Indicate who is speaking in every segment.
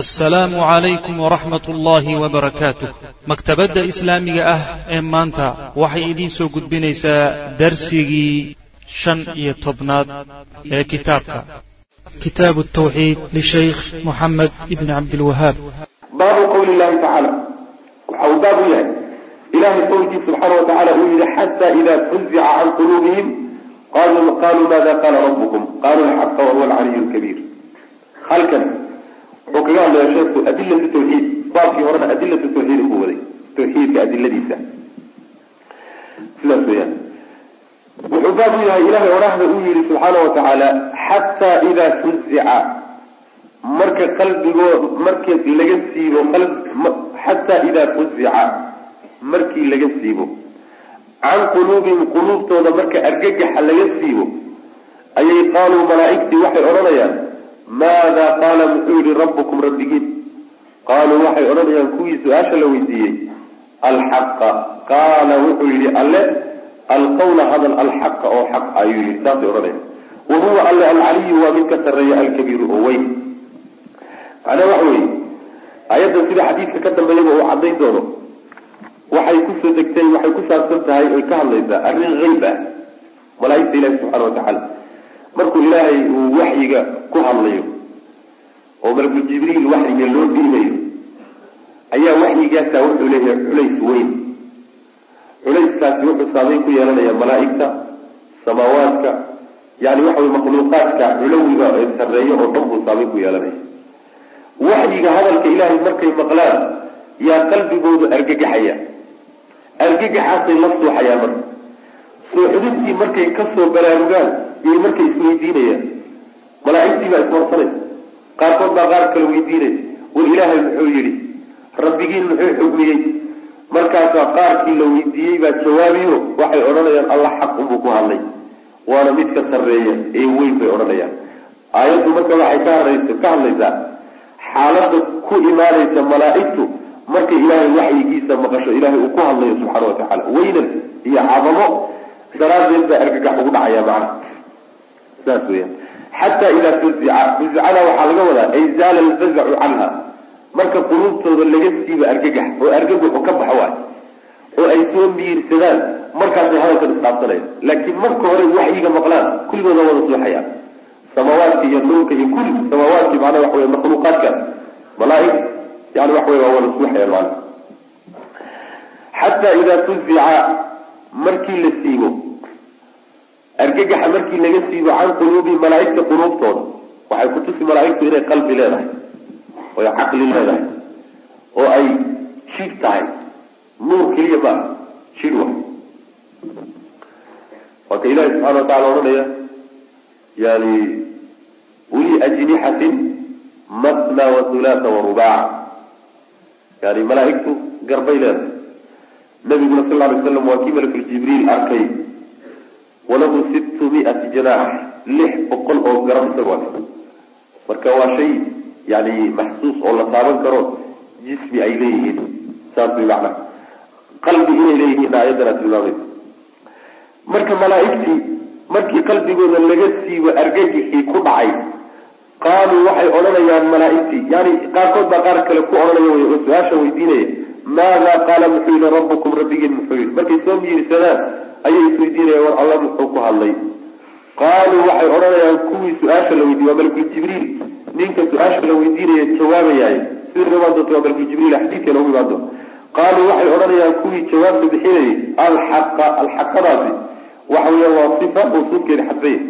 Speaker 1: assalaamu calaykum waraxmat ullaahi wabarakaatuh maktabadda islaamiga ah ee maanta waxay idiin soo gudbinaysaa darsigii shan iyo tobnaad ee kitaabka. Kitaabu tawxiid lishaykh moxamed ibni cabdilwahaab
Speaker 2: baabu qowli llahi tacaala waxa uu baab u yahay. Ilahay qowlkii subxaana wa tacala uu yihi xata ida fuzica can quluubihim qaluu maada qaala rabbukum? Qaluu alxaqa wahuwa alcaliy lkabiir halkan wuxuu kaga hadlaya sheeku adilatu tawxiid baabkii horena adilatu tawxiid ku waday tawxiidka adiladiisa sidaas weyaan wuxuu baab u yahay ilahay odhaahda uu yihi subxaana wa tacaala xataa idaa fuzica marka qalbigoo marka laga siibo xataa idaa fuzica markii laga siibo can quluubihim quluubtooda marka argagaxa laga siibo ayay qaaluu malaaigtii waxay odhanayaan maada qaala muxuu yihi rabbukum rabbigiin. Qaaluu waxay odhanayaan kuwii su'aasha la weydiiyey alxaqa. Qaala wuxuu yihi alle alqawla hadal alxaqa oo xaq ayuu yihi saasay odhanayaan. Wa huwa alle alcaliyu waa mid ka sarreeya alkabiiru oo weyn. Macnaa waxa weye ayaddan sida xadiidka ka dambeeyaba uu cadayn doono waxay ku soo degtay waxay ku saabsan tahay oy ka hadlaysaa arrin hayb ah malaaigta ilahi subxana watacaala markuu ilaahay uu waxyiga ku hadlayo oo malakul jibriil waxyiga loo dhiibayo ayaa waxyigaasa wuxuu leeyahay culays weyn. Culayskaasi wuxuu saameyn ku yeelanaya malaaigta samaawaadka yani waxa wey makhluuqaadka culawiga ee sarreeyo oo dhan buu saameyn ku yeelanaya waxyiga hadalka ilaahay markay maqlaan yaa qalbigoodu argagaxaya. Argagaxaasay la suuxayaan marka. Suuxdintii markay ka soo baraarugaan iyo markay isweydiinayaan malaaigtii baa iswarsanaysa qaarkood baa qaar kale weydiinaya war ilaahay muxuu yihi rabbigiin muxuu xugmiyey. Markaasaa qaarkii la weydiiyey baa jawaabiyo waxay odhanayaan allah xaq unbuu ku hadlay. Waana mid ka sarreeya ee weyn bay odhanayaan. Aayaddu marka waxay ka hadlaysa ka hadlaysaa xaalada ku imaanaysa malaaigtu markay ilaahay waxyigiisa maqasho ilaahay uu ku hadlayo subxaana wa tacaala. Weynan iyo cadamo daraadeed baa argagax ugu dhacaya macna saas weyaan xataa idaa fuzica fuzicana waxaa laga wadaa ay zaala alfazacu canha. Marka quluubtooda laga siiba argagax oo argagaxu ka baxo waay oo ay soo miirsadaan markaasay hadalkan isqaabsanaya laakiin marka hore waxyiga maqlaan kulligooda wada suuxayaan samaawaadka iyo dhulka iyo kulli samaawaadki macnaa waxa wey makhluuqaadka. Malaaig yani waxa wey waa wada suuxayaan macna xataa idaa fuzica markii la siibo argagaxa markii laga siibo can quluubi malaaigta quluubtooda. Waxay kutusi malaaigtu inay qalbi leedahay. Oy caqli leedahay. Oo ay jidh tahay. Nuur keliya ma jidh wa waa ka ilahi subxana wa tacala odhanaya yani uli ajnixatin matna wa hulaata wa rubaac yani malaaigtu garbay leedahay. Nabiguna sal lay slam waa kii malakul arkay walahu sittu miati janaax lix boqol oo garam isagoo marka waa shay yani maxsuus oo la taaban karo jismi ay leeyihiin saas way macna. Qalbi inay leeyihiin aayadana tilmaamaysa marka malaaigtii markii qalbigooda laga siibo argagixii ku dhacay qaaluu waxay odhanayaan malaaigtii. Yani qaarkood baa qaar kale ku odhanaya oo su'aasha weydiinaya maada qaala muxuu yihi rabbukum rabbigiin muxuu yihi markay soo miirsadaan ayay isweydiinayaan war alla muxuu ku hadlay. Qaaluu waxay odhanayaan kuwii su'aasha la weydiiye waa malakul jibriil. Ninka su'aasha la weydiinaya jawaabayaay sida imaan doonta waa malakul jibriil xadiidka noogu imaan doonta qaaluu waxay odhanayaan kuwii jawaabta bixinayay alxaqa alxaqadaasi. Waxa weya waa sifa mawsuufkeeda xadfaya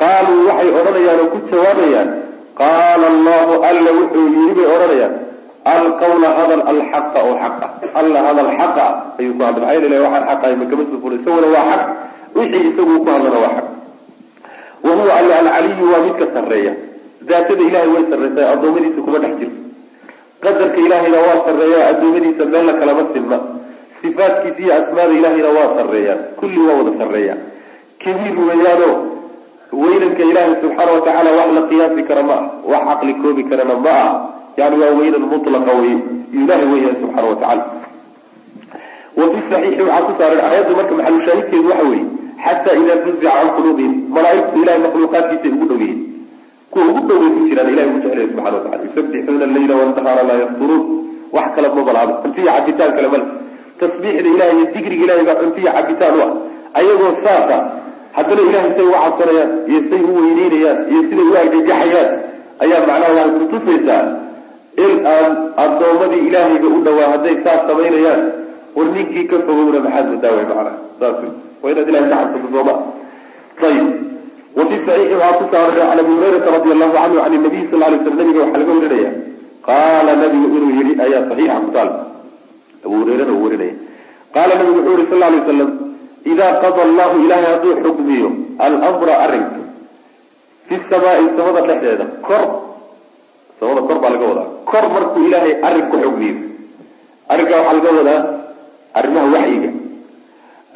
Speaker 2: qaaluu waxay odhanayaan oo ku jawaabayaan qaala allahu alla wuxuu yiri bay odhanayaan alqawla hadal alxaqa oo xaqa. Alla hadal xaqa ayuu ku hadla maxaa yeel waxaan xaq ahay makama soo fulay isaguna waa xaq. Wixii isagu ku hadlana waa xaq. Wa huwa alla alcaliyu waa midka sarreeya. Daatada ilahay way sarreysaa addoommadiisa kuma dhex jirto. Qadarka ilaahayna waa sarreeya addoommadiisa meelna kalama silma. Sifaadkiisa iyo asmaada ilaahayna waa sarreeyaan kulli waa wada sarreeya. Kabiir weeyaano weynanka ilaahay subxaana wa tacaala wax la qiyaasi kara ma ah wax caqli koobi karana ma ah yani waa weynan mutlaqa wey ilahay weyahay subxaana wa tacala wa fi saxiixi waxaa ku saaran aayaddu marka maxalushaahidkeedu waxa weeye xataa idaa fuzica can quluubihim. Malaaigtu ilahay makhluuqaadkiisay ugu dhow yihiin kuwa ugu dhoway ku jiraan ilahay ku jeclaya subxana watacala yusabbixuuna allayla wannahaara laa yafturuun. Wax kale ma balaado. Cuntiya cabitaan kale male tasbiixda ilahay iyo digriga ilahay baa cuntiya cabitaan u ah. Ayagoo saasa haddana ilahay say uga cabsanayaan iyo say u weyneynayaan iyo siday u argagaxayaan ayaa macnaha waxay kutusaysaa in aan addoommadii ilaahayga u dhawaa hadday saas samaynayaan war ninkii ka fogowna maxaad madaaway macnaha saas wey waa inaad ilahay ka cabsato sooma ayib wafi saxiixi waxaa ku saaray can abi hurayrata radi allahu canhu can nabiy sal lay slam nabiga waxaa laga warinaya qaala nabigu inuu yihi ayaa saxiixa ku taal? Abu hureyrana uu warinaya qaala nabigu wuxuu yihi sal lay waslam idaa qada allahu ilahay hadduu xukmiyo almra arrinka fi samaai samada dhexdeeda kor samada kor baa laga wadaa. Kor markuu ilaahay arrin ku xukmiyo arrinkaa waxaa laga wadaa arrimaha waxyiga.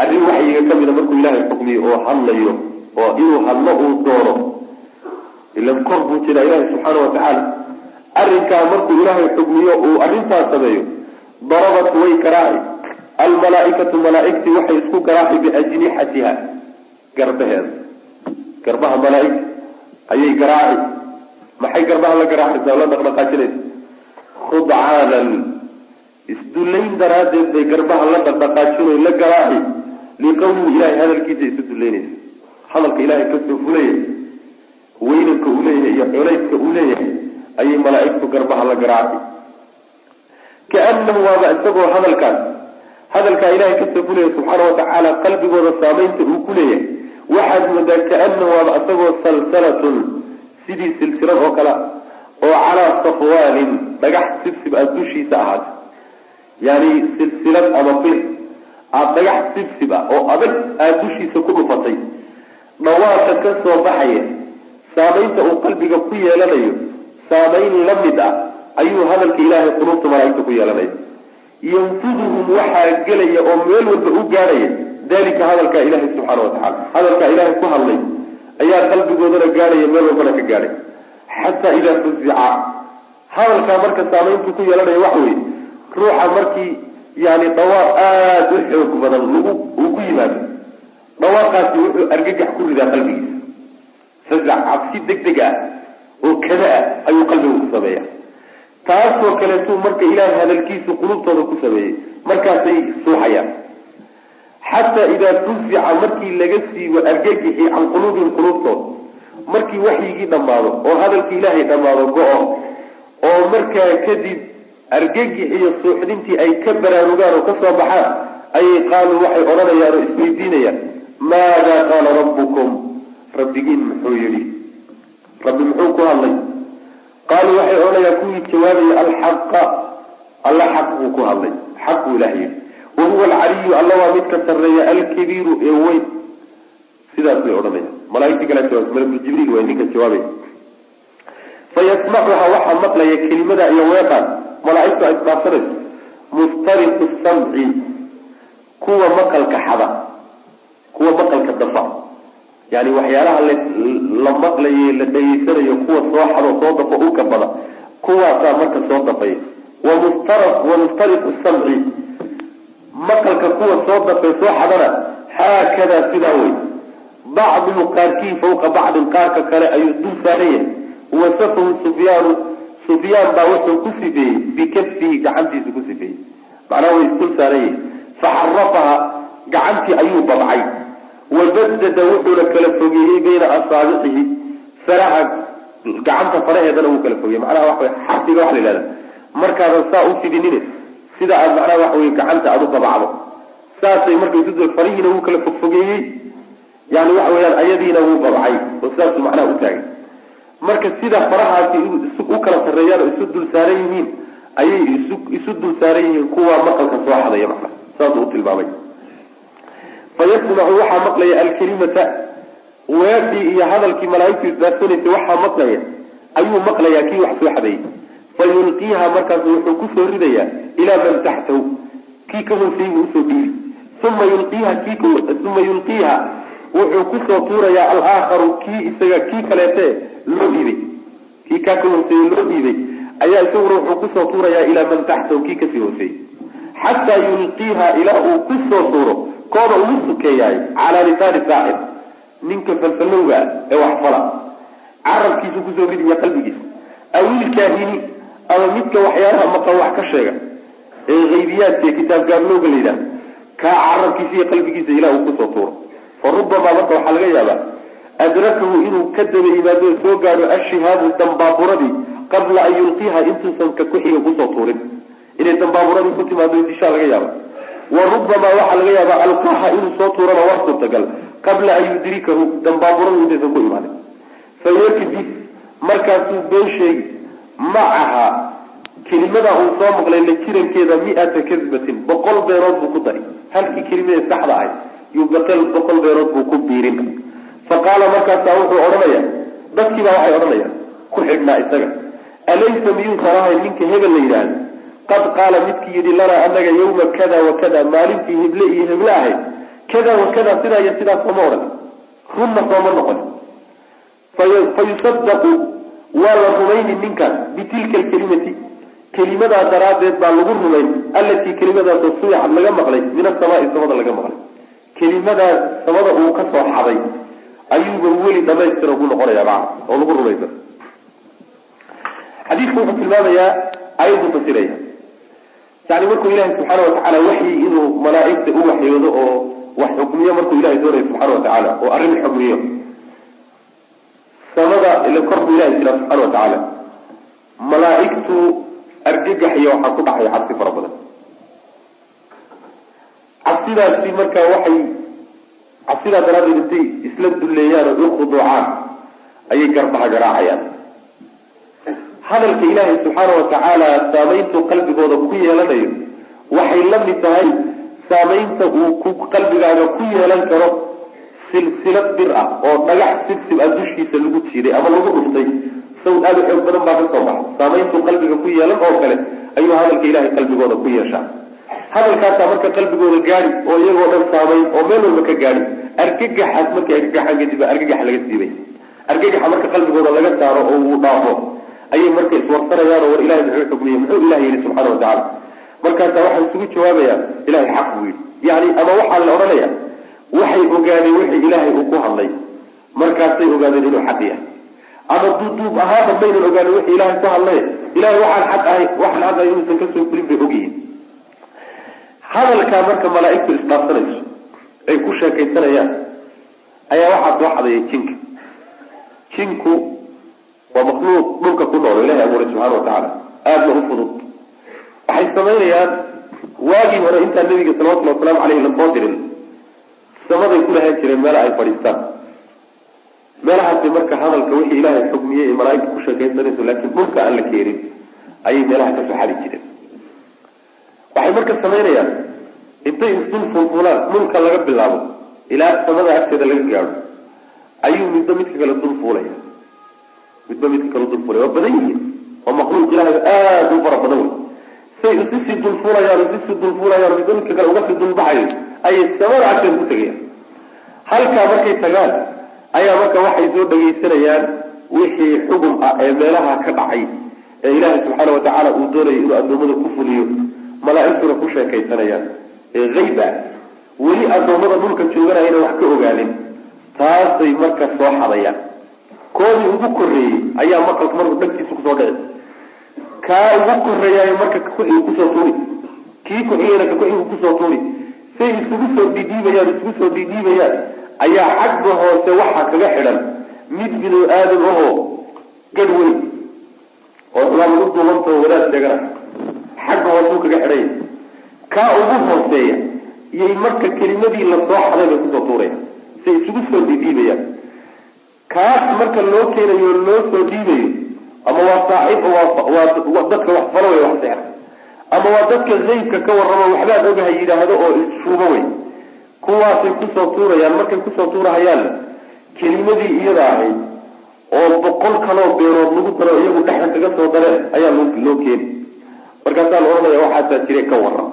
Speaker 2: Arrin waxyiga kamida markuu ilaahay xukmiyo oo hadlayo oo inuu hadlo uu doono ilan kor buu jiraa ilaahay subxaana watacaala arrinkaa markuu ilaahay xukmiyo uu arrintaas sameeyo darabat way karaaci almalaaikatu malaaigtii waxay isku garaaci biajnixatiha garbaheeda. Garbaha malaaigta ayay garaaci maxay garbaha la garaacaysaa? La dhaqdhaqaajinaysa. Khudcaanan isdullayn daraaddeed bay garbaha la dhaqdhaqaajino la garaaci. Liqawlihi ilahay hadalkiisa isu dullaynaysa hadalka ilaahay ka soo fulaya weynanka uu leeyahay iyo culayska uu leeyahay ayay malaaigtu garbaha la garaaci kaanahu waaba isagoo hadalkaas hadalkaa ilahay ka soo fulaya subxaana watacaala qalbigooda saamaynta uu ku leeyahay. Waxaad moodaa kaanahu waaba isagoo salsalatun sidii silsilad oo kale oo calaa safwaanin dhagax sibsib aad dushiisa ahaatay yani silsilad ama bir aada dhagax sibsib ah oo adag aada dushiisa ku dhufatay dhawaasha ka soo baxaya saamaynta uu qalbiga ku yeelanayo saamayn la mid ah ayuu hadalka ilaahay qulubta malaaigta ku yeelanaya yanfuduhum waxaa gelaya oo meel walba u gaadhaya dalika hadalkaa ilaahay subxaana watacala hadalkaa ilaahay ku hadlay ayaa qalbigoodana gaadhaya meel walbana ka gaadhay. Xataa idaa fuzica hadalkaa marka saamayntu ku yeelanaya waxa weye ruuxa markii yani dhawaaq aada u xoog badan lagu uu ku yimaado dhawaaqaasi wuxuu argagax ku ridaa qalbigiisa. Fazac cabsi deg deg ah oo kada ah ayuu qalbiga ku sameeya taasoo kaleetuu marka ilaahay hadalkiisu qulubtooda ku sameeyey markaasay suuxayaan xataa idaa fuzica markii laga siibo argagixi can quluubihim quluubtooda markii waxyigii dhammaado oo hadalkii ilaahay dhammaado go-o oo markaa kadib argagix iyo suuxdintii ay ka baraarugaan oo ka soo baxaan ayay qaaluu waxay odhanayaan oo isweydiinayaan maada qaala rabbukum? Rabbigiin muxuu yihi rabbi muxuu ku hadlay. Qaaluu waxay odhanayaan kuwii jawaabaya alxaqa. Alla xaq buu ku hadlay. Xaq buu ilaah yihi wa huwa alcaliyu alla waa midka sarreeya alkabiiru ee weyn sidaas bay odhanaya malaaigtii kala jawaabsa malakul jibriil way ninka jawaabaya fayasmacuha waxaa maqlaya kelimada iyo weeqan malaaigtu ay isdhaafsanayso mustariqu samci kuwa maqalka xada kuwa maqalka dafa yani waxyaalaha la maqlaye la dhegeysanayo kuwa soo xado soo dafo uka bada kuwaasaa marka soo dafay wamustariqu samci maqalka kuwa soo dafay soo xadana haakadaa sidaa wey bacduhu qaarkii fawqa bacdin qaarka kale ayuu dul saaran yahay. Wasafahu sufyaanu sufyaan baa wuxuu ku sifeeyey bikafihi gacantiisu ku sifeeyey. Macnaha way isdul saaran yihiin faxarafaha gacantii ayuu babcay. Wabadada wuxuuna kala fogeeyey bayna asaabicihi faraha gacanta faraheedana wuu kala fogeeyey. Macnaha waxa xarfiga waxa la yihahda markaadan saa u fidinine sida aad macnaha waxa wey gacanta aada u babacdo saasay marka isu farihiina wuu kala fogfogeeyey yani waxa weyaan ayadiina wuu babcay oo sidaasuu macnaha u taagay. Marka sida farahaasi u kala sarreeyaan oo isu dul saaran yihiin ayay isu isu dul saaran yihiin kuwa maqalka soo xadaya macnaha saasuu u tilmaamay. Fayasmacu waxaa maqlaya alkalimata. Weedii iyo hadalkii malaaigtu isdaarsanaysay waxaa maqlaya ayuu maqlayaa kii wax soo xadayay fayulqiiha markaasu wuxuu ku soo ridayaa ilaa man taxtahu. Kii ka hooseeyey buu u soo dhiibi uma yulqiiha uma yulqiiha wuxuu ku soo tuurayaa alaakharu kii isaga kii kaleete loo dhiibay. Kii kaa ka hooseeye loo dhiibay. Ayaa isaguna wuxuu ku soo tuurayaa ilaa man taxtahu kii ka sii hooseeyey xataa yulqiiha ilaa uu ku soo tuuro kooda ugu sukeeyaay calaa lisaani saacir ninka falfalowga ee wax fala. Carabkiisu ku soo ridiya qalbigiisa. Awilkaahini ama midka waxyaalaha maqan wax ka sheega ee haybiyaadka ee kitaab gaarlooga la yidhaha kaa carabkiisa iyo qalbigiisa ilah uu ku soo tuuro. Fa rubamaa marka waxaa laga yaabaa adrakahu inuu ka daba yimaado soo gaadho ashihaabu dambaaburadii qabla an yulqiha intuusan ka kuxiga ku soo tuurin. Inay dambaaburadii ku timaado dishaa laga yaaba wa rubamaa waxaa laga yaabaa alqaha inuu soo tuurana waa suurtagal qabla an yudrikahu dambaaburadu intaysan ku imaanin. Fayakdib markaasuu been sheegi macaha kelimada uu soo maqlay la jirankeeda mi-ata kadbatin boqol beerood buu ku dari halkii kelimada saxda ahay yuu boqol beerood buu ku biirin. Fa qaala markaasaa wuxuu odhanaya dadkiibaa waxay odhanayaan ku xidhnaa isaga. Alaysa miyuusan ahay ninka hebel la yidhaahdo? Qad qaala midkii yidhi lanaa anaga yawma kada wa kada maalintii heble iyo heble ahayd kada wa kada sidaa iyo sidaa sooma odhan. Runna sooma noqon. Fa yusadaqu waa la rumayni ninkaas bitilka alkelimati kelimadaa daraaddeed baa lagu rumayn allatii kelimadaasoo suyacad laga maqlay min asamaai samada laga maqlay. Kelimadaa samada uu ka soo xaday ayuuba weli dhamaystira ugu noqonaya maa oo lagu rumaysa xadiidku wuxuu tilmaamayaa ayaddu fasiraya. Yani markuu ilahay subxaana watacaala waxyi inuu malaaigta u waxyoodo oo wax xukmiyo markuu ilahay doonayo subxaana watacaala oo arrin xukmiyo ila korku ilahay jira subxaana watacaala malaaigtu argagaxya waxaa ku dhacaya cabsi fara badan. Cabsidaasi marka waxay cabsidaa daraaddeed intay isla dulleeyaan oo u khuduucaan ayay garbaha garaacayaan. Hadalka ilaahay subxaana watacaala saameyntuu qalbigooda ku yeelanayo waxay la mid tahay saameynta uu ku qalbigaaga ku yeelan karo silsilad bir ah oo dhagax sibsib ah dushiisa lagu jiiday ama lagu dhuftay. Sawd aada u xoog badan baa ka soo baxa saameyntuu qalbiga ku yeelan oo kale ayuu hadalka ilahay qalbigooda ku yeeshaa. Hadalkaasaa marka qalbigooda gaadi oo iyagoo dhan saameyn oo meel walba ka gaadi argagaxaas markay argagaxaan kadib argagax laga siibay. Argagaxa marka qalbigooda laga saaro oo uu dhaafo ayay marka iswarsanayaan oo war ilahay muxuu xukmiyey muxuu ilahay yihi subxana watacaala markaasaa waxay isugu jawaabayaan ilahay xaq buu yidhi. Yani ama waxaa la odhanaya waxay ogaadeen wixii ilaahay uu ku hadlay. Markaasay ogaadeen inuu xaq yahay. Ama duuduub ahaaba maynan ogaanin wixii ilahay ku hadlay. Ilahay waxaan xaq ahay waxaan xaq ahay inuusan ka soo fulin bay ogyihiin hadalkaa marka malaaigtu isdhaafsanayso ay ku sheekaysanayaan ayaa waxaa soo xadayay jinka. Jinku waa makhluuq dhulka ku nool ilahay abuuray subxana watacaala aadna u fudud. Waxay samaynayaan waagii hore intaan nabiga salawatullhi wasalaamu caleyhi la soo dirin samaday ku lahaan jireen meela ay fadhiistaan. Meelahaasi marka hadalka wixii ilaahay xugmiyey ee malaaigta ku sheekaysanayso laakiin dhulka aan la keenin ayay meelaha ka soo xadi jireen. Waxay marka samaynayaan intay isdul fulfulaan dhulka laga bilaabo ilaa samada agteeda laga gaadho ayuu midba midka kale dul fuulaya. Midba midka kale dul fuulaya. Waa badan yihiin. Waa makhluuq ilahay aada u fara badan wey say isisii dulfuulayaan isisii dulfuulayaan midba midka kale uga sii dulbaxayo ayay samada agteeda ku tegayaan halkaa markay tagaan ayaa marka waxay soo dhagaysanayaan wixii xugum ah ee meelaha ka dhacay ee ilaahay subxaana watacaala uu doonayay inuu addoommada ku fuliyo malaaigtuna ku sheekaysanayaan. Ee hayba weli addoommada dhulka jooganayana wax ka ogaanin taasay marka soo xadayaan. Koodii ugu korreeyey ayaa maqalka marku dhagtiisa ku soo dhici kaa ugu korreeyaay marka kakuxiga ku soo tuuri kii kuxigayna kakuxiga ku soo tuuri say isugu soo dhidhiibayaan isugu soo dhidhiibayaan ayaa xagga hoose waxaa kaga xidhan. Mid binu aadam ahoo gadh weyn oo xumaan lagu duubantao wadaad sheegana. Xagga hoosuu kaga xidhanya kaa ugu hooseeya iyay marka kelimadii la soo xaday bay ku soo tuuraya say isugu soo dhidhiibayaan kaas marka loo keenayo loo soo dhiibayo ama waa saaxiib waa dadka wax falo wey wax seera ama waa dadka zaydka ka warramo waxbaad ogaha yidhaahdo oo isshuubo wey kuwaasay ku soo tuurayaan markay ku soo tuurahayaanna kelimadii iyada ahayd oo boqol kaloo beerood lagu daro iyagu dhexda kaga soo dareen ayaa loo keeni. Markaasaa la odhanaya waxaasaa jire ka warram.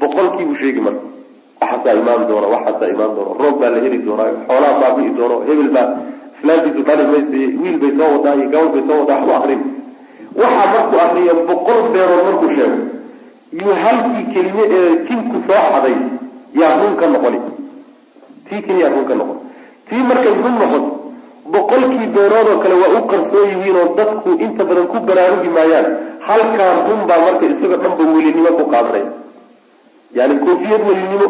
Speaker 2: Boqolkiibuu sheegi marka. Waxaasaa imaan doona waxaasaa imaan doona. Roob baa la heli doonaa xoolaa baabi'i doono hebel baa islaamtiisu dhali maysa wiil bay soo wadaa iyo gabal bay soo wadaa waxbu akrin. Waxaa markuu akriyo boqol beerood markuu sheego yuu halkii kelime ee jinku soo xaday yaa run ka noqoni. Tii keliyaa run ka noqon tii markay run noqoto boqolkii beerood oo kale waa u qarsoon yihiin oo dadku inta badan ku baraarugi maayaan. Halkaa run baa marka isagoo dhanba welinimo ku qaadanaya yani koofiyad welinimo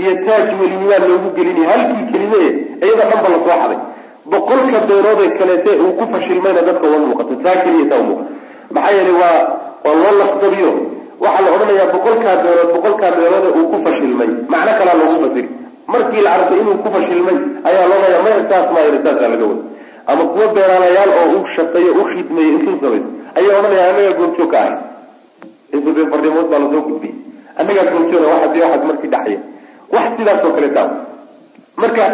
Speaker 2: iyo taaj welinimaa loogu gelinaya halkii kelime iyada dhanba la soo xaday. Boqolka beeroodee kaleete uu ku fashilmayna dadka uma muuqato taa keliya taa umuuqato maxaa yeelay waa waa loo lafdabiyo waxaa la odhanayaa boqolkaa beerood boqolkaa beeroode uu ku fashilmay. Macno kalaa loogu fasiri markii la arkay inuu ku fashilmay ayaa loodaya maya saas maayr saasaa laga wada ama kuwa beeraalayaal oo u shaqeeyo u khidmeeyo intuu samayso ayaa odhanaya annagaa goobjoog ka ahay. Intuu fardimood baa la soo gudbiyey. Annagaa goobjooga waxaas waxaas markii dhaxya wax sidaas oo kale taa marka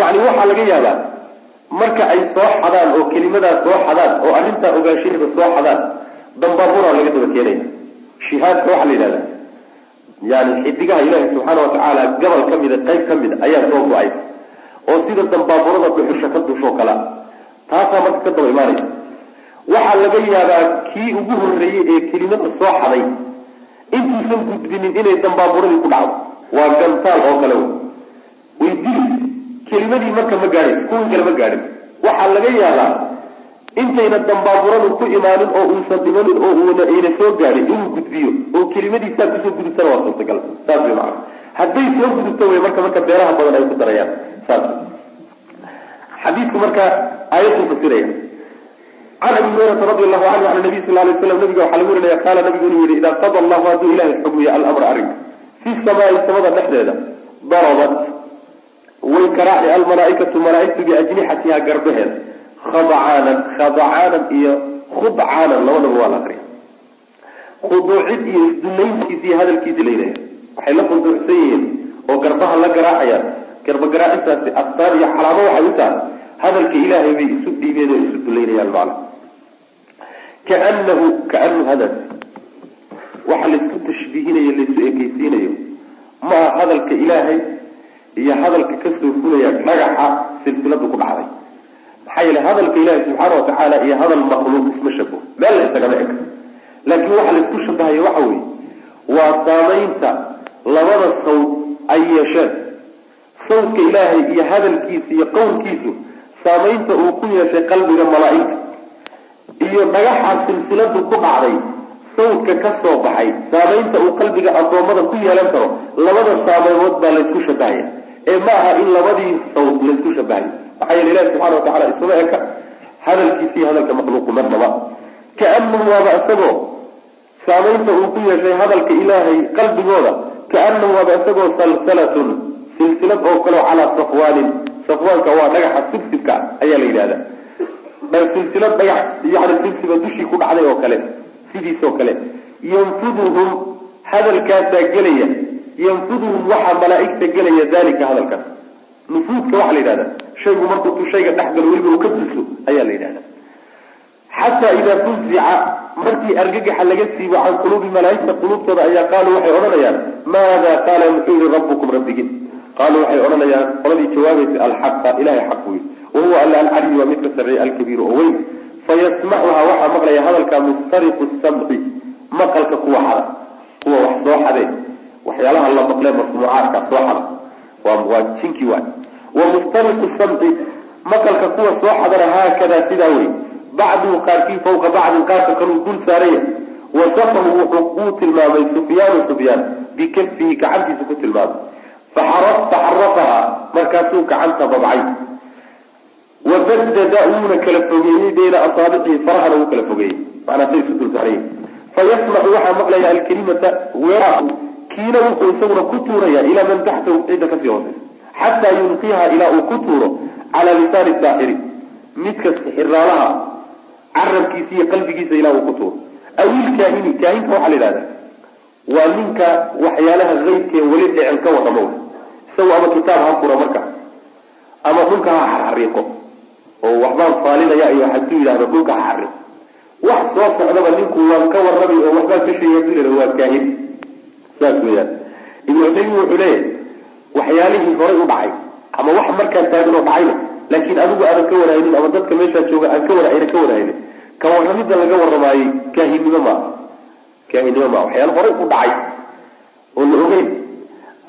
Speaker 2: yani waxaa laga yaabaa marka ay soo xadaan oo kelimadaas soo xadaan oo arrintaa ogaanshaheeda soo xadaan dambaaburaa laga daba keenaya shihaadka waxaa la yidhahda. Yani xidigaha ilaahi subxaana watacaala gobol ka mida qayb ka mid ayaa soo go'ay. Oo sida dambaaburada dhuxusha ka dushoo kala taasaa marka ka daba imaanaysa. Waxaa laga yaabaa kii ugu horreeyey ee kelimada soo xaday intuusan gudbinin inay dambaaburadii ku dhacdo waa gantaal oo kale way kelimadii marka ma gaadhayso kuwii kale ma gaadhin. Waxaa laga yaabaa intayna dambaaburadu ku imaanin oo uusan dhimanin oo uuna ayna soo gaadhin inuu gudbiyo oo kelimadiisaa ku soo gudubtana waa suurtagal. Saas way macana hadday soo gudubto way marka marka beeraha badan ay ku darayaan. Saas xadiidku marka aayaduu fasiraya. Can abi hurayrata radi allahu canhu can nabiy sal lay slam nabiga waxaa lagu warinaya qaala nabigu inuu yihi idaa qada allahu hadduu ilahay xugmiyo alamra arrinka fi samaai samada dhexdeeda darabat way karaaci almalaaikatu malaaigtu biajnixatiha garbaheeda khadcaanan khadcaanan iyo khudcaanan labadaba waa la akriya khuduucid iyo isdunayntiisa iyo hadalkiisa laynaya waxay la khuduucsan yihiin oo garbaha la garaacayaan. Garba garaacintaasi astaan iyo calaamo waxay u tahay. Hadalka ilaahay bay isu dhiibeen oo isu dulaynayaan macna kaanahu kaanahu hadaas waxa laysku tashbiihinayo laysu ekeysiinayo maa hadalka ilaahay iyo hadalka ka soo fulaya dhagaxa silsiladu ku dhacday maxaa yeele hadalka ilaahay subxaana watacaala iyo hadal makhluuq isma shabo meel la isagama eg. Laakiin waxa laysku shabahayo waxa weeye waa saamaynta labada sawd ay yeesheen. Sawdka ilaahay iyo hadalkiisa iyo qowlkiisu saamaynta uu ku yeeshay qalbiga malaaigta. Iyo dhagaxa silsiladu ku dhacday sawdka ka soo baxay saamaynta uu qalbiga addoommada ku yeelan karo labada saameymood baa laysku shabahaya ee ma aha in labadii sawd laysku shabahayo maxaa yeele ilahi subxana watacala isuma eka hadalkiisa iyo hadalka makhluuqu marnaba kaanahu waaba isagoo saamaynta uu ku yeeshay hadalka ilaahay qalbigooda kaanahu waaba isagoo salsalatun silsilad oo kaleo calaa safwaanin safwaanka waa dhagaxa sibsibka ayaa la yidhahda silsilad dhagax yani sibsiba dushii ku dhacday oo kale sidiisoo kale yanfuduhum hadalkaasaa gelaya yanfuduhum waxaa malaaigta gelaya dalika hadalkaas nufuudka waxaa la yidhahda shaygu markuutu shayga dhexgalo weliba uu ka duso ayaa la yidhahda xataa idaa fuzica markii argagaxa laga siibo can quluubi malaaigta quluubtooda ayaa qaaluu waxay odhanayaan maada qaala muxuu yihi rabbukum rabbigin qaaluu waxay odhanayaan qoladii jawaabaysa alxaqa ilahay xaq wey wahuwa alla alcaliy waa midka sarreeya alkabiiru oo weyn. Fayasmacuhaa waxaa maqlaya hadalka mustariqu samci maqalka kuwa xada kuwa wax soo xadee. Waxyaalaha la maqlee masnuucaadka soo xada. Waa waa jinki waay wa mustariqu samci maqalka kuwa soo xadana haakadaa sidaa wey bacduhu qaarkii fawqa bacdin qaarka kaluu dul saaraya. Wasafahu wuxuu uu tilmaamay sufyaanu sufyaan bikafihi gacantiisa ku tilmaamay. Faxarafahaa markaasuu gacanta babcay wabadada wuuna kala fogeeyey bayna asaabicihi farahana wuu kala fogeeyey manaa say isu dul saaraya fayasmacu waxaa maqlaya alkalimata kiina wuxuu isaguna ku tuuraya ilaa man taxtahu cidda ka sii hooseysa xataa yulqiiha ilaa uu ku tuuro calaa lisaani saaxiri midka sixiraalaha carabkiisa iyo qalbigiisa ilaa uu ku tuuro awil kaahini kaahinka waxaa la yidhahda waa ninka waxyaalaha qeybkee weli dhicin ka waramo isagu ama kitaab ha furo marka ama dhulka ha xarxariiqo oo waxbaan faalinaya iyo haduu yidhahdo dhulka ha xariiqo wax soo socdaba ninku waan ka warramay oo waxbaan ka sheegay haduu yidhahdo waa kaahin saas weyaan ibnu cutaymin wuxuu leeyahay waxyaalihii horay u dhacay. Ama wax markaa taagan oo dhacayna laakiin adigu aadan ka warhaynin ama dadka meeshaa jooga aan ka war ayna ka warhaynin ka warramidda laga warramaayey kaahinnimo maaha kaahinnimo maaha waxyaala horay u dhacay oo la ogeyn.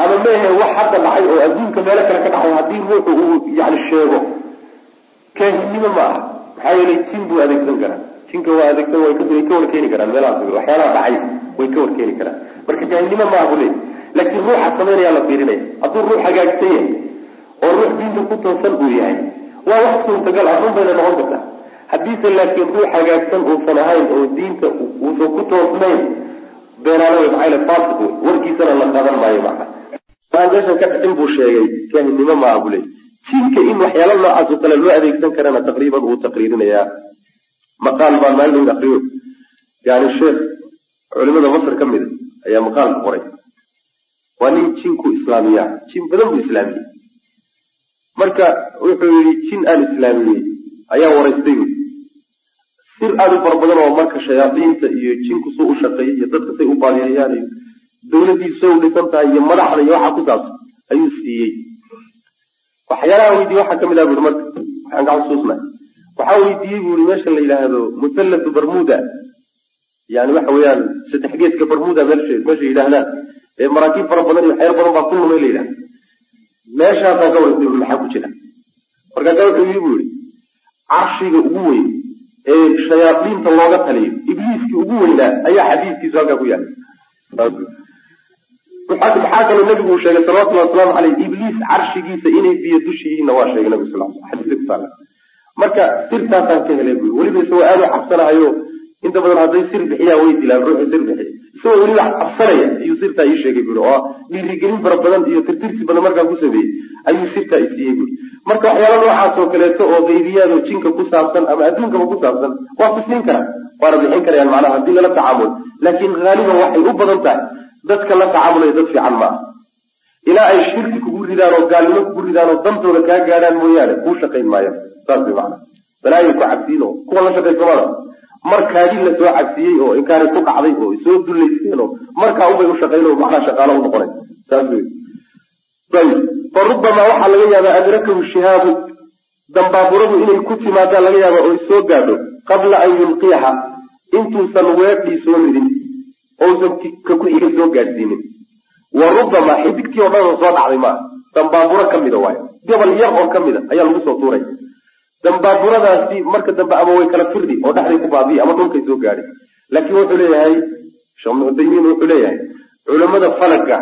Speaker 2: Ama mehe wax hadda dhacay oo adduunka meelo kale ka dhacay haddii ruuxu uu yani sheego. Kaahinnimo ma aha. Maxaa yeelay jin buu adeegsan karaa. Jinka waa adeegsan way ka warkeeni karaan meelahaas. Waxyaalaha dhacay way ka warkeeni karaan. Marka kaahinnimo ma aha buu leey laakiin ruuxa samaynayaa la fiirinaya hadduu ruux hagaagsan yahay oo ruux diinta ku toosan uu yahay waa wax suurtagal ah run bayna noqon kartaa. Haddiise laakiin ruux hagaagsan uusan ahayn oo diinta uusan ku toosnayn maxaa yale faasiq wey warkiisana la qadan maayo macna. Meeshan ka buu sheegay kaahinnimo maaha buu leey jinka in waxyaala noocaas oo kale loo adeegsan karana taqriiban wuu taqriirinayaa. Maqaal baan maalin akriyo yani sheekh culimada masr ka mida ayaa maqaalka qoray waa nin jinku islaamiyaa jin badan buu islaamiyey. Marka wuxuu yihi jin aan islaamiyey ayaa waraystay buui sir aada u fara badan oo marka shayaadiinta iyo jinku suu u shaqeeyay iyo dadka say u baadiyayaan iyo dawladdiisu say u dhisan tahay iyo madaxda iyo waxa ku saabsan ayuu siiyey. Waxyaalaha weydiye waxaa ka mid ah bui marka waxaan ka xusuusnay waxaa weydiiyey bui meesha la yidhaahdo muthallatu bermuda yani waxa weeyaan saddex geedka bermuda meesha meesha yidhaahdaan ee maraakiib fara badan iyo waxyaala badan baa ku lumay la yidhahda meeshaasaan ka waristay bui maxaa ku jira? Markaasa wuxuu yii bu yihi carshiga ugu weyn ee shayaadiinta looga taliyo ibliiskii ugu weynaa ayaa xadiiskiisu halkaa ku yaalla maxaa kaloo nabigu uu sheegay salawatullahi wasalaamu caleyh ibliis carshigiisa inay biyo dushiyihiinna waa sheegay nabigu sal xadiiska kusaala marka sirtaasaan ka helay bui weliba isagoo aada u cabsanahayo inta badan hadday sir bixiyaan way dilaan ruuxu sir bixiy isagoo weliba cabsanaya ayuu sirtaa ii sheegay bui oo dhiirigelin fara badan iyo tirtirsi badan markaan ku sameeyey ayuu sirtaa i siiyey bui marka waxyaala noocaas oo kaleeto oo gaybiyaad oo jinka ku saabsan ama adduunkaba ku saabsan waa tusnin kara waana bixin karayaan macnaha haddii lala tacaamulo laakiin haaliban waxay u badan tahay dadka la tacaamulaya dad fiican maaha ilaa ay shirki kugu ridaan oo gaalnimo kugu ridaan oo dantooda kaa gaadhaan mooyaane kuu shaqayn maayo. Saas way macana balaayay ku cabsiin kuwa la shaqaysamada markaadii la soo cabsiyey oo inkaari ku dhacday oo soo dullaysteen oo markaa unbay u shaqayn oo macnaa shaqaalo u ayib fa rubamaa waxaa laga yaabaa adrakahu shihaabu. Dambaaburadu inay ku timaadaan laga yaaba oy soo gaadho qabla an yulqiyaha. Intuusan weedhii soo ridin ousan ka ku xiga soo gaadhsiinin. Wa rubamaa xidigtii oo dhan oo soo dhacday maaha. Dambaaburo ka mida waayo. Gobol yar oo ka mida ayaa lagu soo tuuray dambaaburadaasi marka dambe ama way kala firdi oo dhexday ku baabiya ama dhulkay soo gaadhay laakiin wuxuu leeyahay sheekh wuxuu leeyahay culamada falaga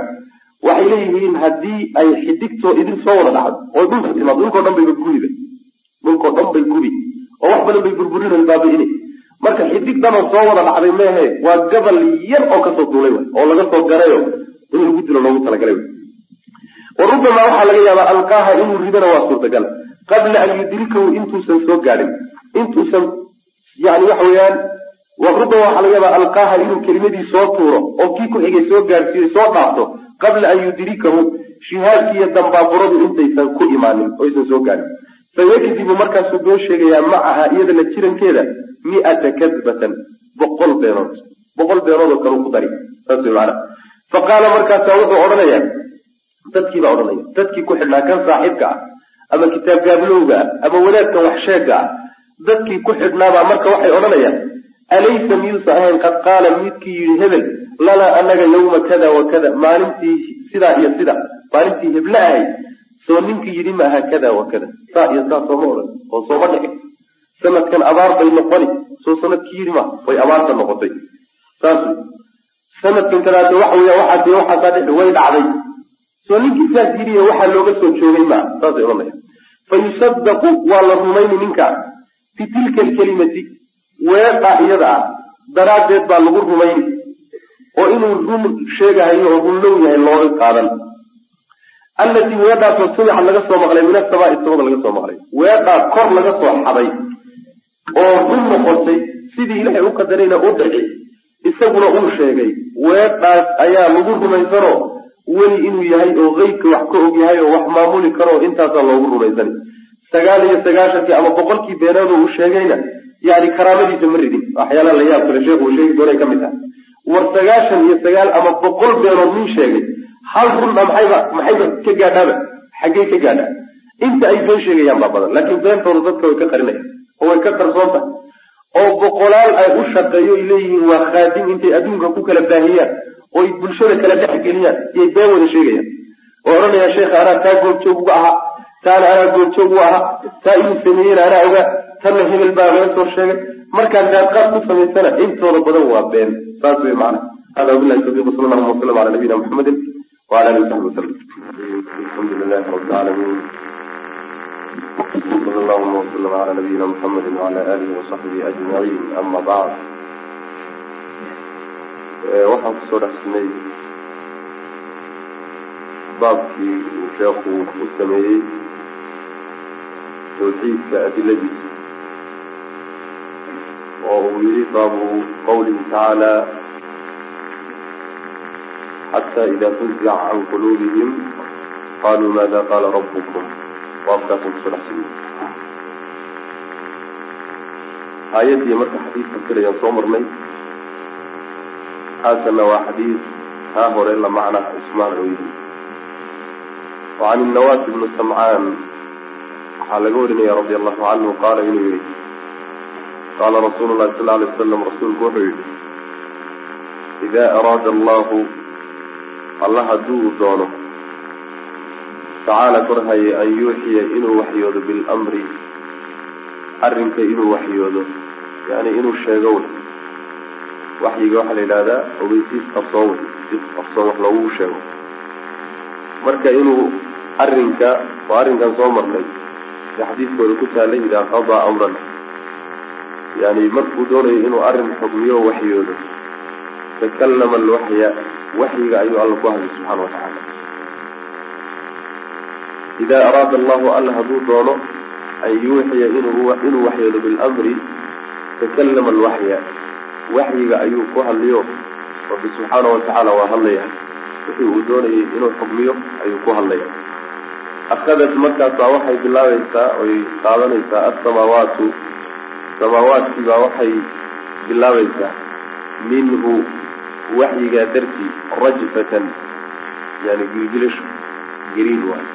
Speaker 2: waxay leeyihiin haddii ay xidigtoo idin soo wada dhacdo oo dhulka timaado dhulkao dhan bayba gubiba dhulkao dhan bay gubi oo wax badan bay burburinay baabi'ine. Marka xidig dhanoo soo wada dhacday meehe waa gabal yar oo ka soo duulay oo laga soo garayo in lagu dilo loogu talagalay wa rubamaa waxaa laga yaabaa alqaaha inuu ridana waa suurtagal qabla an yudrikahu intuusan soo gaadhin intuusan yani waxa weeyaan wa rubama waxaa laga yaabaa alqaaha inuu kelimadii soo tuuro oo kii ku xigay soo gaadhsiiyo soo dhaafto qabla an yudrikahu shihaadkiiyo dambaaburadu intaysan ku imaanin oysan soo gaadhin fayakdibu markaasuu been sheegayaa macaha iyada la jirankeeda mi'ata kadbatan boqol beenood boqol beenood oo kale ku dari saas way maana fa qaala markaasaa wuxuu odhanayaa dadkii baa odhanaya dadkii ku xidhnaa kan saaxiibka ah ama kitaab gaablowga ama wadaadkan wax sheega ah dadkii ku xidhnaabaa marka waxay odhanayaan alaysa miyuusa ahayn qad qaala midkii yidhi hebel lanaa anaga yawma kada wa kada maalintii sidaa iyo sida maalintii heble ahay soo ninkii yidhi ma aha kada wa kada saa iyo saa sooma odhan oo sooma dhicin sanadkan abaar bay noqoni soo sannadkii yidhi ma way abaarta noqotay. Saas sanadkan kadaate waxa weya waxaas waxaasaa dhici way dhacday soo ninkii saas waxaa looga soo joogay maa saasay odhanaya fa waa la rumayni ninkaa fi tilka alkelimati weedha iyada ah. Daraaddeed baa lagu rumayni oo inuu run sheegahayo oo runlow yahay looga qaadan. Allatii weedhaasoo sumixa laga soo maqlay min asamaai samada laga soo maqlay. Weedhaa kor laga soo xaday oo run noqotay sidii ilaahay u qadarayna u dhici isaguna uu sheegay. Weedhaas ayaa lagu rumaysanoo weli inuu yahay oo qeybka wax ka og yahay oo wax maamuli karo intaasaa loogu rumaysani sagaal iyo sagaashankii ama boqolkii beenaado uu sheegayna yani karaamadiisa ma ridin. Waxyaalaha la yaab kale sheekhu uu sheegi doonay ka mid tahay war sagaashan iyo sagaal ama boqol beenood nin sheegay hal runna maxayba maxayba ka gaadhaaba xaggey ka gaadhaa inta ay been sheegayaan baa badan laakiin beentooda dadka way ka qarinayaan oo way ka qarsoon tahay oo boqolaal ay u shaqeeyo ay leeyihiin waa khaadim intay adduunka ku kala baahiyaan oo bulshada kala dhex geliyaan iyay been wada sheegayaan oo odhanayaan sheekha anaa taa goobjoog uga ahaa taana anaa goobjoog u ahaa taa inuu sameeyena anaa ogaa tanna hebel baa laga soo sheegay. Markaad qaadqaad ku samaysana intooda badan waa been saas wey macana hada wabilahi tawfiq sala allahuma wasalam ala nabiyina muxamedin wala alihi wasaxbi wasalam alxamdu lilahi rabi lcaalamiin sala allahuma wasalam ala nabiyina muxamedi wala alihi wasaxbihi ajmaciin ama bacd waxaan ku soo dhexsinay baabkii uu sheekhu u sameeyey tawxiidka adiladiisa oo uu yihi baabu qawlihi tacaala xata ida fuzica can quluubihim qaluu maada qaala rabukum baabkaasaan ku soo dhexsinay aayaddii marka xadiis fasirayaan soo marnay haasana waa xadiis haa hore la macna ismaan oo yihi wacan innawaas ibnu samcaan waxaa laga warinaya radi allahu canhu qaala inuu yihi qaala rasuulu llahi sal alay wasalam rasuulku wuxuu yihi idaa araada allahu alla hadduu doono tacaala korhaye an yuuxiya inuu waxyoodo bilmri arrinka inuu waxyoodo yani inuu sheego wey waxyiga waxaa la yidhahdaa ogeysiis si qarsoon wax loogu sheego. Marka inuu arrinka waa arrinkan soo marnay si xadiiskooda ku taalay idaa qadaa amran yani markuu doonayo inuu arrin xugmiyo waxyoodo takallama alwaxya waxyiga ayuu alla ku hadlay subxaana watacaala idaa araada allahu alla hadduu doono an yuuxiya inuu waxyoodo bilmri takallama alwaxya waxyiga ayuu ku hadliyo. Rabbi subxaana watacaala waa hadlaya. Wixii uu doonayay inuu xugmiyo ayuu ku hadlaya. Akadat markaasaa waxay bilaabaysaa oy qaadanaysaa alsamaawaatu samaawaadkii waxay bilaabaysaa. Minhu waxyigaa dartii rajfatan yani gilgilasho gariin waay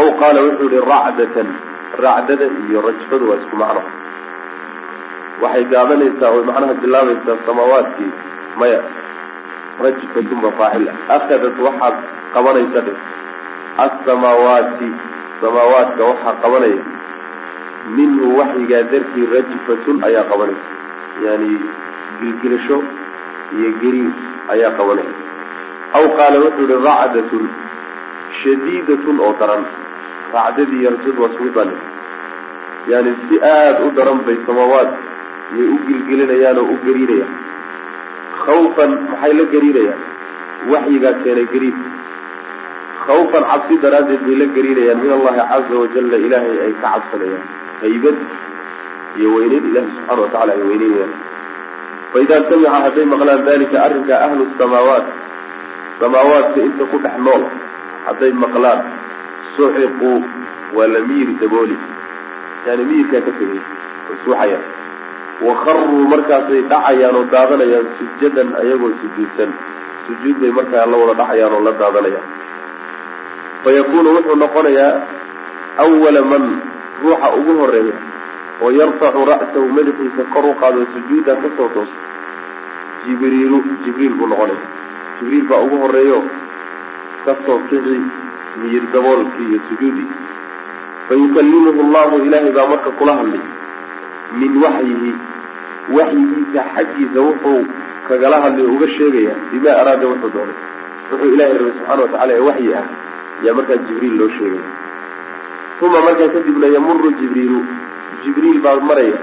Speaker 2: aw qaala wuxuu yihi racdatan racdada iyo rajfadu waa isku macno waxay gaadanaysaa oy macnaha bilaabaysaa samaawaadkii maya. Rajfatun ba faacil. Ah waxaad qabanaysa dhe asamaawaati samaawaadka waxaa qabanaya. Minhu waxyigaa dartii rajfatun ayaa qabanaysa. Yani gilgilasho iyo geriin ayaa qabanaysa. Aw qaala wuxuu yihi racdatun. Shadiidatun oo daran. Racdadii iyo bale yani si aada u daran bay samaawaad yay u gilgelinayaan oo u gariinayaan khawfan maxay la gariinayaan waxyigaa keenay gariin khawfan cabsi daraaddeed bay la gariinayaan min allahi caza wajalla ilaahay ay ka cabsanayaan. Haybad iyo weyneyn ilahi subxaana watacala ay weyneynayaan. Faidaa samica hadday maqlaan dalika arrinka ahlu samaawaat samaawaadka inta ku dhex nool hadday maqlaan suxiquu waa la miyir dabooli. Yani miyirkaa ka tegay way suuxayaan wakaruu markaasay dhacayaan oo daadanayaan sujadan ayagoo sujuudsan sujuud bay markaa la wada dhacayaan oo la daadanayaan fayakunu wuxuu noqonayaa awala man ruuxa ugu horreeya oo yarfacu ra'sahu madaxiisa kor u qaado sujuuda ka soo toosa jibriilu jibriil buu noqonaya jibriil baa ugu horeeyo ka soo kici miyir daboolkii iyo sujuudii fayukalimuhu llahu ilaahay baa marka kula hadlay min waxyihi waxyigiisa xaggiisa wuxuu kagala hadlay uga sheegaya bima araada wuxuu doonay. Wuxuu ilahay rabay subxana watacala ee waxyi ah yaa markaa jibriil loo sheegaya uma markaa kadibna yamuru jibriilu. Jibriil baa maraya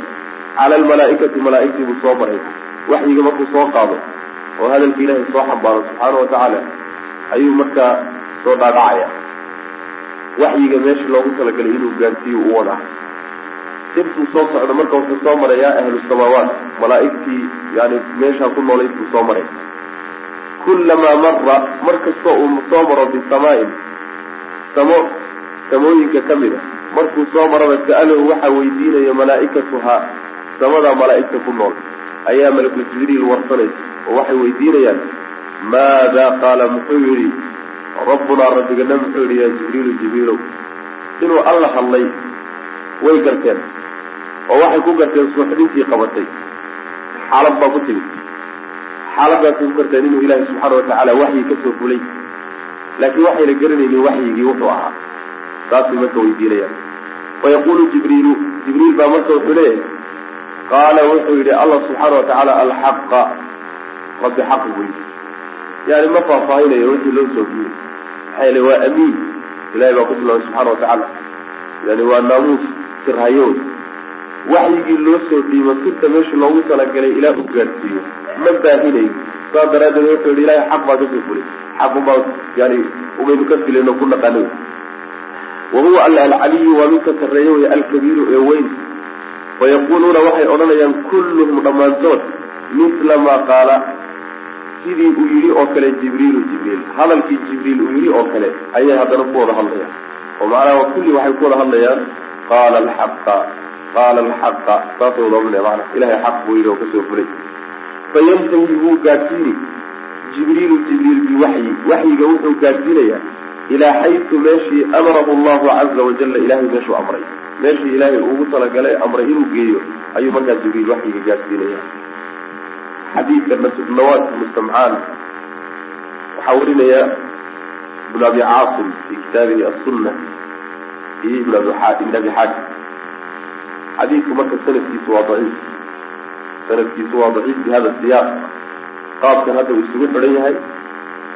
Speaker 2: cala almalaaikati malaaigtii buu soo maray waxyiga markuu soo qaado oo hadalka ilaahay soo xambaaro subxaana watacaala ayuu markaa soo dhaadhacaya. Waxyiga meesha loogu talagalay inuu gaarsiiyo u wadaa intuu soo socdo marka wuxuu soo marayaa ahlu samaawaat malaaigtii yani meeshaa ku noolayd buu soo maray. Kullamaa mara mar kastoo uu soo maro bisamaain. Samo samooyinka ka mid a markuu soo maraba sa'alahu waxaa weydiinaya malaa'ikatuhaa samadaa malaa'igta ku nool. Ayaa malakul jibriil warsanaysa oo waxay weydiinayaan maada qaala muxuu yidhi rabbunaa rabbigana muxuu yidhi yaa jibriilu jibriilow inuu alla hadlay way garteen oo waxay ku garteen suuxdintii qabatay. Xaalad baa ku timid. Xaaladaasay ku garteen inuu ilaahay subxaana watacaala waxyi ka soo fulay. Laakiin waxayna garanaynin waxyigii wuxuu ahaa. Taasay marka weydiinayaan. Wayaqulu jibriilu jibriil baa marka wuxuu leeyahay qaala wuxuu yidhi allah subxaana watacaala alxaqa rabbi xaq buu yidhi yani ma faahfaahinayo wixii loo soo diiyey maxaa yeele waa amiin. Ilahay baa ku tilmaamay subxana watacaala yani waa naamuus sirhayo waxyigii loo soo dhiibo sirta meesha loogu talagalay ilaa u gaadhsiiyo ma baahinayo saas daraaddeed wuxuu yihi ilahay xaq baa ka soo fulay. Xaqunbaa yani umaynu ka filayno ku dhaqanay. Wahuwa alla alcaliyu waa midka sarreeya wey alkabiiru ee weyn. Wayaquluuna waxay odhanayaan kulluhum dhammaantood mila maa qaala sidii uu yidhi oo kale jibriilu jibriil. Hadalkii jibriil uu yidhi oo kale ayay haddana ku wada hadlayaan. Oo macnaha kulli waxay ku wada hadlayaan qaala alxaqa qaala alxaqa saasay wada odhanaya maana ilahay xaq buu yidhi oo ka soo fulay fayantahi wuu gaadhsiini jibriilu jibriil biwaxyi waxyiga wuxuu gaadhsiinayaa ilaa xaytu meeshii amarahu allahu caza wajalla ilahay meeshuu amray meeshii ilaahay ugu talagalay amray inuu geeyo ayuu markaa jibriil waxyiga gaadhsiinaya xadiidka nawaad mustamcaan waxaa warinaya ibn abi caasim fi kitaabihi asunna iyo ibn abi xaakim xadiidku marka sanadkiisu waa daciif. Sanadkiisu waa daciif bi hada siyaaq. Qaabkan hadda uu isugu xidhan yahay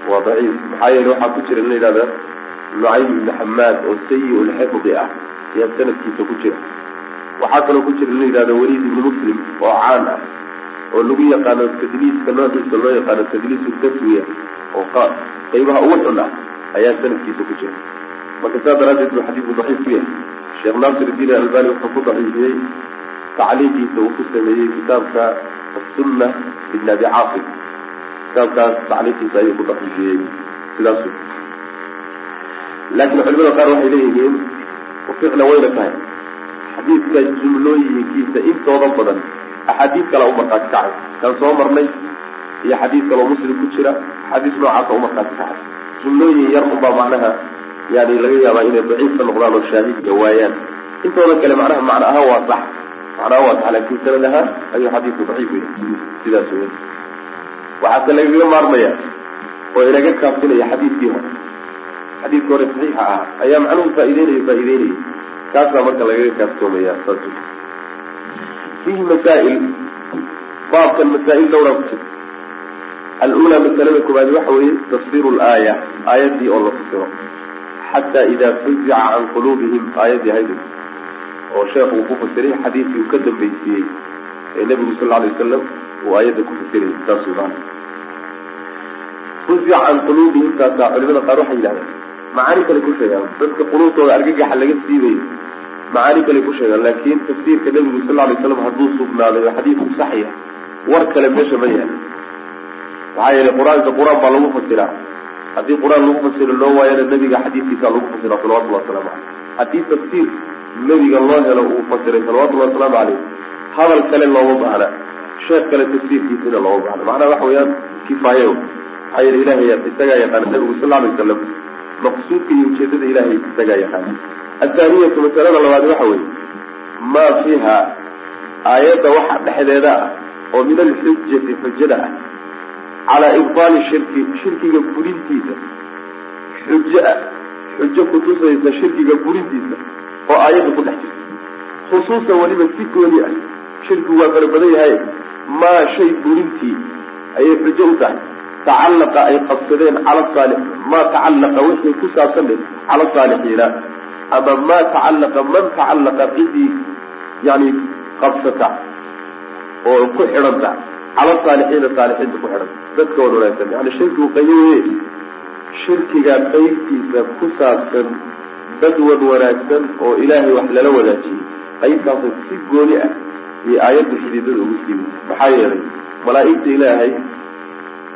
Speaker 2: waa daciif. Maxaa yeele waxaa ku jira in la yidhahda nucaym ibni xamaad oo sayi lxifdi ah ayaa sanadkiisa ku jira. Waxaa kaloo ku jira in la yidhahdo waliid ibni muslim oo caan ah oo lagu yaqaano tadliiska noociisa loo yaqaano tadliisu taswiya oo qaybaha ugu xun ah ayaa sanadkiisa ku jira. Marka saas daraaddeed buu xadiidku daciif ku yahay sheekh naasir idiin albani wuxuu ku daciifiyey tacliiqiisa uu ku sameeyey kitaabka asunna ibn abi caasim kitaabkaas tacliiqiisa ayuu ku daciifiyey. Sidaas laakiin culimada qaar waxay leeyihiin ficla wayna tahay. Xadiidka jumlooyinkiisa intooda badan axaadiid kale u kacay. Kaan soo marnay iyo xadiid kaloo muslim ku jira xadiis noocaasa u kacay. Jumlooyin yar unbaa macnaha yani laga yaabaa inay daciif ka noqdaan oo shaahidka waayaan. Intooda kale macnaha macna ahaan waa sax. Macnaha waa sax laakiin sanad ahaan ayuu xadiidku daciif sidaas wey waxaase lagaga maarmaya oo inaga kaafsinaya xadiidkii hore. Xadiidkii hore saxiixa ah ayaa macnuhu faa'ideynaya faa'ideynaya kaasaa marka lagaga kaafsoomaya saas fiihi masaa'il baabkan masaa'il dhowraa ku jirta alula masalada koowaad waxa weeye tafsiru laaya aayaddii oo la fasiro xataa idaa fuzica can quluubihim aayaddii haydu oo sheekhu uu ku fasiray xadiidkii uu ka dambaysiiyey ee nebigu sal alay wasalam uu aayadda ku fasirayy saasuu maana fuzica can quluubihim taasaa culimada qaar waxay yidhahdeen macaani kale ku sheegaan dadka quluubtooda argagaxa laga siibayo macaani kale ku sheegaan laakiin tafsiirka nebigu sal alay slam hadduu sugnaaday oo xadiidku sax yahay war kale meesha ma yaalla maxaa yeelay qur'aanka qur'aan baa lagu fasiraa haddii qur'aan lagu fasiro loo waayana nebiga xadiidkiisa lagu fasiraa salawatullahi wasalaamu caleyh haddii tafsiir nebiga loo helo uu fasiray salawatullahi wasalaamu caleyh hadal kale looma baahna sheekh kale tafsiirkiisina looma baahna. Macnaha waxa weeyaan kifaayo. Maxaa yeele ilahay isagaa yaqaana nebigu sal alay wasalam maqsuudka iyo ujeedada ilahay isagaa yaqaana athaaniyatu masalada labaad waxa weeye maa fiiha aayadda waxa dhexdeeda ah oo min alxujati xujada ah calaa ibtaali shirki shirkiga burintiisa xujo ah xujo kutusaysa shirkiga burintiisa oo aayadda ku dhex jirta khusuusan weliba si gooni ah shirkigu waa fara badan yahay maa shay burintii ayay xujo u tahay tacallaqa ay qabsadeen cala saalix maa tacallaqa wixii ku saabsan dhe cala saalixiina ama maa tacallaqa man tacallaqa cidii yani qabsata oo ku xidhanta cala saalixiina saalixiinta ku xidhanta dadka wan wanaagsan. Yani shirkigu qayo weye shirkiga qaybtiisa ku saabsan dad wan wanaagsan oo ilaahay wax lala wadaajiyey qaybtaasoo si gooni ah iyo aayadda xididada ugu siibay maxaa yeelay malaa'igta ilaahay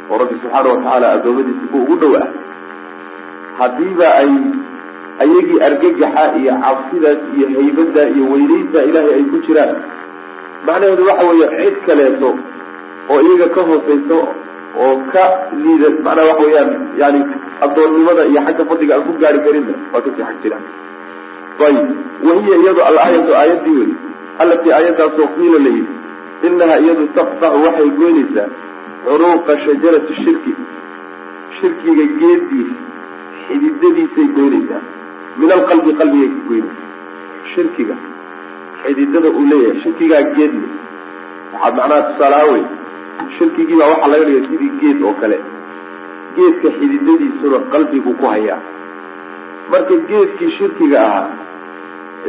Speaker 2: oo rabbi subxaana watacaala addoommadiisa ku ugu dhow ah haddiiba ay ayagii argagaxa iyo cabsidaas iyo haybadda iyo weynaynta ilaahay ay ku jiraan macnaheedu waxa weeye cid kaleeto oo iyaga ka hoosayso oo ka liida macnaha waxa weeyaan yani addoonnimada iyo xagga fadliga aan ku gaari karinna waa ka sii xag jiraan. Ayib. Wahiya iyadu alaayatu aayaddii wey allatii aayaddaasoo qiila la yidhi inaha iyadu taqtacu waxay goynaysaa curuuqa shajarati shirki. Shirkiga geediisa xididadiisay goynaysaa. Min alqalbi qalbigay ka goyna shirkiga xididada uu leeyahay shirkigaa geedle waxaad macnaha tusaalahaan wey shirkigii baa waxaa laga dhigay sidii geed oo kale. Geedka xididadiisuna qalbigu ku hayaa. Marka geedkii shirkiga ahaa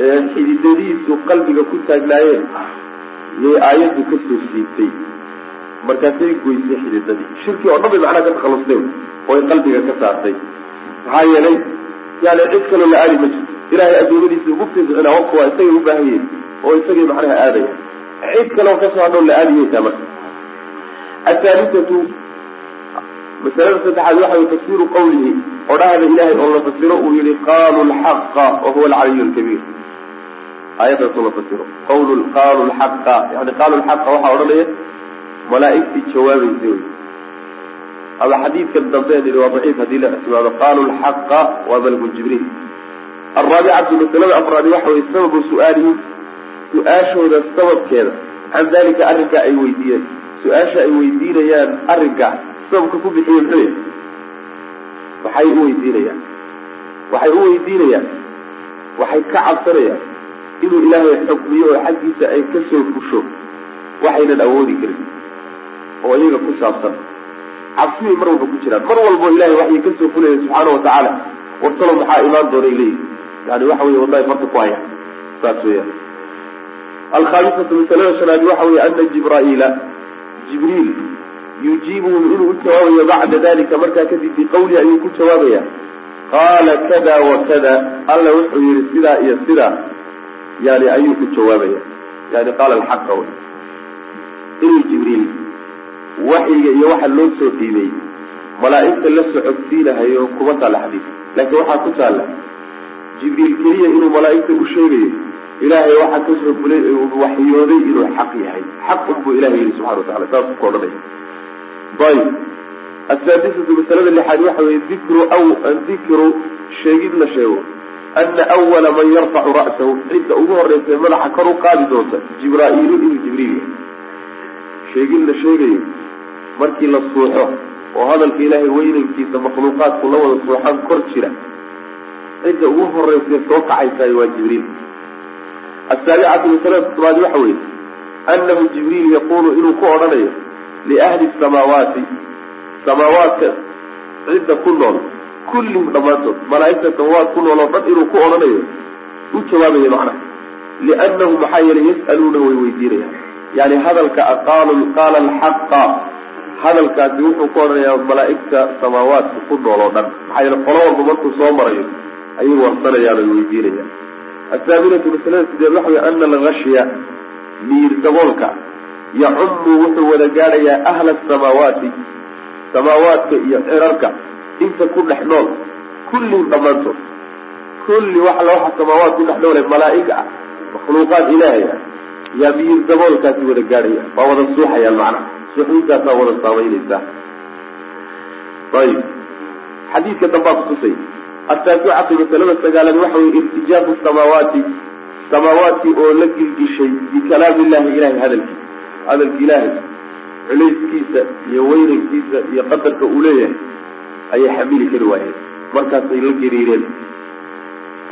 Speaker 2: ee xididadiisu qalbiga ku taagnaayeen yay aayaddu ka soo siibtay. Markaasay goysay xididadii. Shirki oo dhan bay macnaha ka takhalustay ooy qalbiga ka saartay. Maxaa yeelay yani cid kaloo la aadi ma jirto. Ilahay addoomadiisa ugu fiicina waqti waa isagay u baahan oo isagay macnaha aadaya. Cid kaloo ka soo hadhow la aadiyaysaa marka athaalithatu masalada saddexaad waxa way tafsiru qawlihi odhahda ilahay oo la fasiro uu yihi qaalu lxaqa wahuwa alcaliy lkabiir aayaddaasoo la fasiro qawlu qaalu lxaqa yani qaalu lxaqa waxaa odhanaya malaaigtii jawaabaysa wey ama xadiidkan dambe nihi waa daciif haddii la ictimaado qaalu lxaqa waa malakul jibriil alraabicatu masalada afraadi waxa weye sababu su'aalihim su'aashooda sababkeeda can dalika arrinkaa ay weydiiyeen su'aasha ay weydiinayaan arrinkaa sababka ku bixiye muxuu yahay? Waxay u weydiinayaan. Waxay u weydiinayaan. Waxay ka cabsanayaan inuu ilaahay xukmiyo oo xaggiisa ay ka soo fusho. Waxaynan awoodi karin oo iyaga ku saabsan. Cabsibay mar walba ku jiraan. Mar walbo ilahay waxay ka soo fulaya subxaana watacaala wartalo maxaa imaan doonay leeyihi yani waxa wey wallahi marka ku haya. Saas weyaan alkhaamisatu masalada shanaad waxa wey ana jibraa'iila jibriil yujiibuhum inuu u jawaabayo bacda dalika markaa kadib biqawli ayuu ku jawaabaya qaala kada wa kada. Alla wuxuu yihi sidaa iyo sidaa. Yani ayuu ku jawaabaya yani qaala alxaqa wey inuu jibriil waxyiga iyo waxa loo soo dhiibay malaa'igta la socodsiinahayo kuma taalla xadiid laakiin waxaa ku taalla jibriil keliya inuu malaa'igta u sheegayo ilaahay waxaa ka soo fulay uu waxyooday inuu xaq yahay. Xaq unbuu ilahay yihi subxana watacala saas ku odhanaya ayb asaadisatu masalada lixaad waxa weye dikru dikru sheegid la sheego. Ana awala man yarfacu ra'sahu. Cidda ugu horeysa madaxa kor u qaadi doonta jibraa'iilu inuu jibriil. Yahay sheegid la sheegayo. Markii la suuxo oo hadalka ilaahay weynankiisa makhluuqaadku la wada suuxan kor jira cidda ugu horeysa soo kacaysaay waa jibriil asaabicatu masalada toddobaad waxa weeye annahu jibriil yaquulu inuu ku odhanayo liahli samaawaati samaawaadka cidda ku nool kullihim dhammaantood malaa'igta samaawaad ku nool oo dhan inuu ku odhanayo u jawaabayo macnaha liannahu maxaa yeelay yas'aluuna way weydiinayaan yani hadalka qaalu qaala alxaqa hadalkaasi wuxuu ku odhanayaa malaa'igta samaawaadka ku nool oo dhan maxaa yeele qolo walba markuu soo marayo ayay warsanayaan oy weydiinayaan asaaminatu masalada sideed waxa wey ana algashya miir daboolka yacumu wuxuu wada gaadhayaa ahla asamaawaati samaawaadka iyo cirarka inta ku dhex nool kullihim dhammaantood kulli waxa la waxa samaawaad ku dhex noole malaa'ig ah makhluuqaad ilaahay ah yaa miir daboolkaasi wada gaadhaya waa wada suuxayaan macnaha suuxintaasaa wada saamaynaysaa ayib xadiidka dambaa kutusay ataasicatu masalada sagaalaad waxa weye irtijaafu samaawaati samaawaadkii oo la gilgishay bikalaami illahi ilahay hadalkiisa hadalka ilaahay culayskiisa iyo weynankiisa iyo qadarka uu leeyahay ayay xamili kari waayeen markaasay la gariireen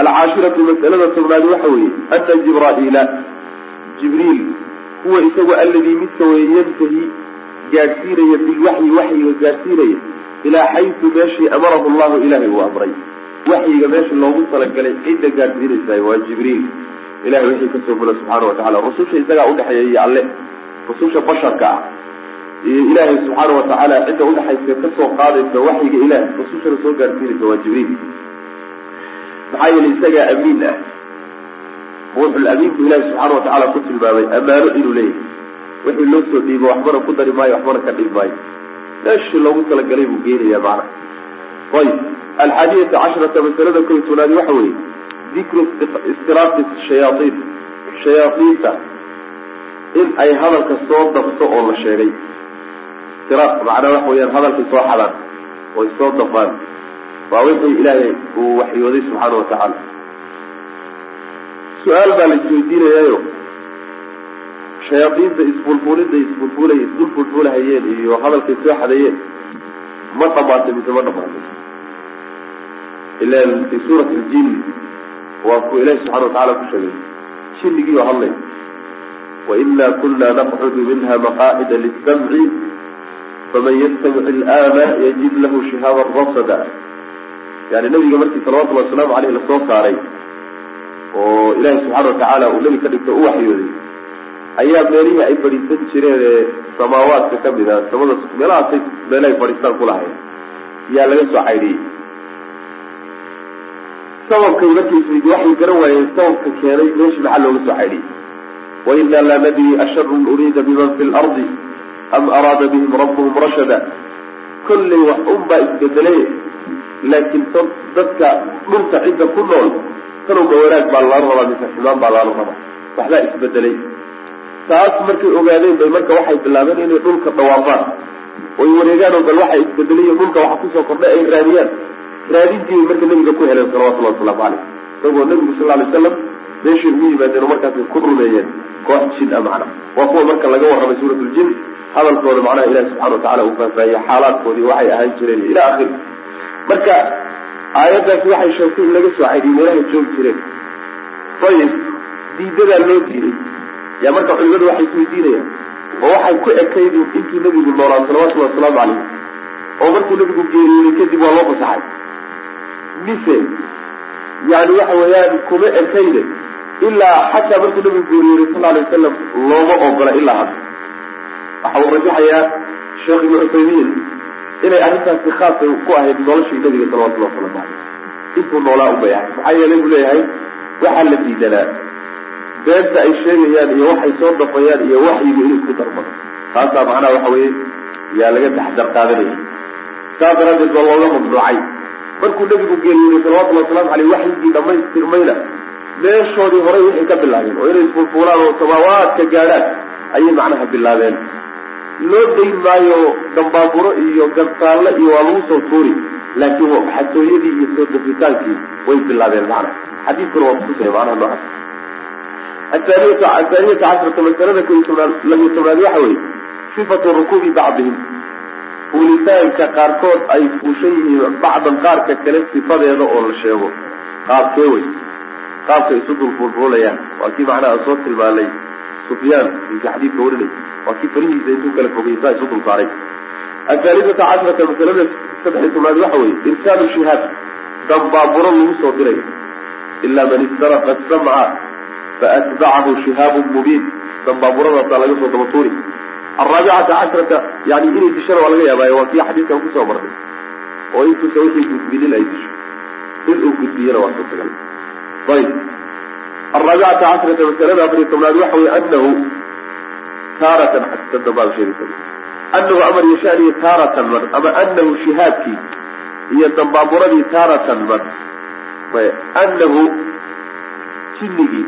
Speaker 2: alcaashiratu masalada tobnaad waxa weeye ana jibraa'iila jibriil huwa isagu alladii midka weye yantahi gaadhsiinaya bilwaxyi waxyiga gaadhsiinaya ilaa xaysu meeshii amarahu llahu ilahay uu amray waxyiga meesha loogu talagalay cidda gaadhsiinaysaay waa jibriil. Ilahay wixii ka soo fula subxaana watacala rususha isagaa udhexeeya iyo alle. Rususha basharka ah. Iyo ilaahay subxaana watacaala cidda udhexaysa ka soo qaadaysa waxyiga ilaah. Rusushana soo gaadhsiinaysa waa jibriil. Maxaa yeelay isagaa amiin ah. Ruuxulamiinku ilahi subxaana watacaala ku tilmaamay ammaano inuu leeyahay. Wixii loo soo dhiibo waxbana ku dari maayo waxbana ka dhib maayo. Meeshii loogu talagalay buu geenaya macna ayib alxaadiyata casharata masalada koy tobnaadi waxa weeye dikru istiraati shayaaiin shayaaiinta in ay hadalka soo dabto oo la sheegay istiraaq macnaa waxa weyaan hadalkay soo xadaan oy soo dabaan waa wixii ilaahay uu waxyooday subxaana watacaala su'aal baa la isweydiinayaayo shayaaiinta isfulfulidda isfulfulay isdul fulfulahayeen iyo hadalkay soo xadayeen ma dhamaatay mise ma dhamaatay ilan fi suurati ljin waa kuwa ilahi subxana watacala ku sheegay jinnigii oo hadlay waina kuna naqcudu minha maqaacida lisamci faman yastamic ilaana yajid lahu shihaaban rasada yani nabiga markii salawatullahi wasalaamu aleyh la soo saaray oo ilaahi subxaana watacaala uu nebi ka dhigto u waxyooday ayaa meelihii ay fadhiisan jireen ee samaawaadka ka mid a samada meelahaasay meelahay fadhiistaan kulahayn yaa laga soo caydhiyey sababkay markiis waxay garan waayeen sababka keenay meeshii maxaa looga soo caydhiyey wainaa laa nadri asharun uriida biman fi lardi am araada bihim rabbuhum rashada. Kollay wax unbaa isbedelay laakiin dadka dhulka cidda ku nool tanowba wanaag baa lala rabaa mise xumaan baa lala rabaa. Waxbaa isbedelay taas markay ogaadeen bay marka waxay bilaabeen inay dhulka dhawaafaan oy wareegaan oo bal waxa isbedelayo dhulka waxa ku soo kordhay ay raadiyaan raadintii marka nabiga ku heleen salawatullahi wasalaamu caleyh isagoo nabigu sal alay slam meeshay ugu yimaadeen oo markaasay ku rumeeyeen koox jin a macna waa kuwa marka laga warramay suurat ljin hadalkooda macnaha ilahi subxana watacala uu faahfaahiyey xaalaadkoodii waxay ahaan jireen ila akhiri marka aayaddaasi waxay sheegtay in laga soo caydiy meelahay joogi jireen. Ayib diidadaa loo diiday yaa marka culimadu waxay isweydiinayaan oo waxay ku ekayd intuu nebigu noolaa salawatullahi wasalaamu calayh. Oo markuu nebigu geeriyooday kadib waa loo fasaxay mise yani waxa weeyaan kuma ekayne ilaa xataa markuu nabigu geeriyooday sal alay wasalam looma ogola ilaa hadda. Waxa uu rajaxayaa sheekh ibnu cuthaymiin inay arrintaasi khaasay ku ahayd noloshii nabiga salawatullahi waslamu caleyh intuu noolaa unbay ahayd maxaa yeelay buu leeyahay waxaa la diidanaa. Beenta ay sheegayaan iyo waxay soo dhafayaan iyo waxyigu inuu isku darmado. Taasaa macnaha waxa weeye yaa laga taxdar qaadanaya saas daraaddeed baa looga mamnuucay markuu nebigu geeriyooday salawatullahi waslamu caleyh waxyigii dhamaystirmayna meeshoodii horay waxay ka bilaabeen oo inay isfulfuulaan oo samaawaadka gaadhaan ayay macnaha bilaabeen. Loo dayn maayo dambaaburo iyo gantaalle iyo waa lagu soo tuuri laakiin xatooyadii iyo soo dafitaankii way bilaabeen macna. Xadiidkuna waa kutusaya macnaha noocaas. Athaaniyata athaaniyata cashrata masalada ko iyo tobnaad labiyo tobnaad waxa weeye sifatu rukuubi bacdihim fuulitaanka qaarkood ay fuushan yihiin bacdan qaarka kale sifadeeda oo la sheego. Qaabkee wey? Qaabka isu dulfuulfuulayaan waa kii macnaha soo tilmaanay sufyaan ninka xadiidka warinay. Waa kii farihiisa intuu kala fogeysaa isu dul saaray athaalithata cashrata masalada saddexiy tobnaad waxa weeye irsaalu shihaab dambaaburo lagu soo diray. Ilaa man istaraqa samca faatbacahu shihaabun mubiin. Dambaaburadaasaa laga soo daba tuuri alraabicata cashrata yani inay dishana waa laga yaabaayo waa kii xadiidkan ku soo marnay oo intuusa wixii gudbinin ay disho in uu gudbiyana waa suurtagal ayb alraabicata cashrata masalada afariy tobnaad waxa weye anahu taaratan xadiiska dambaaba sheegaysa anahu amar yashaaniyo taaratan man ama anahu shihaabkii iyo dambaaburadii taaratan man anahu jinnigii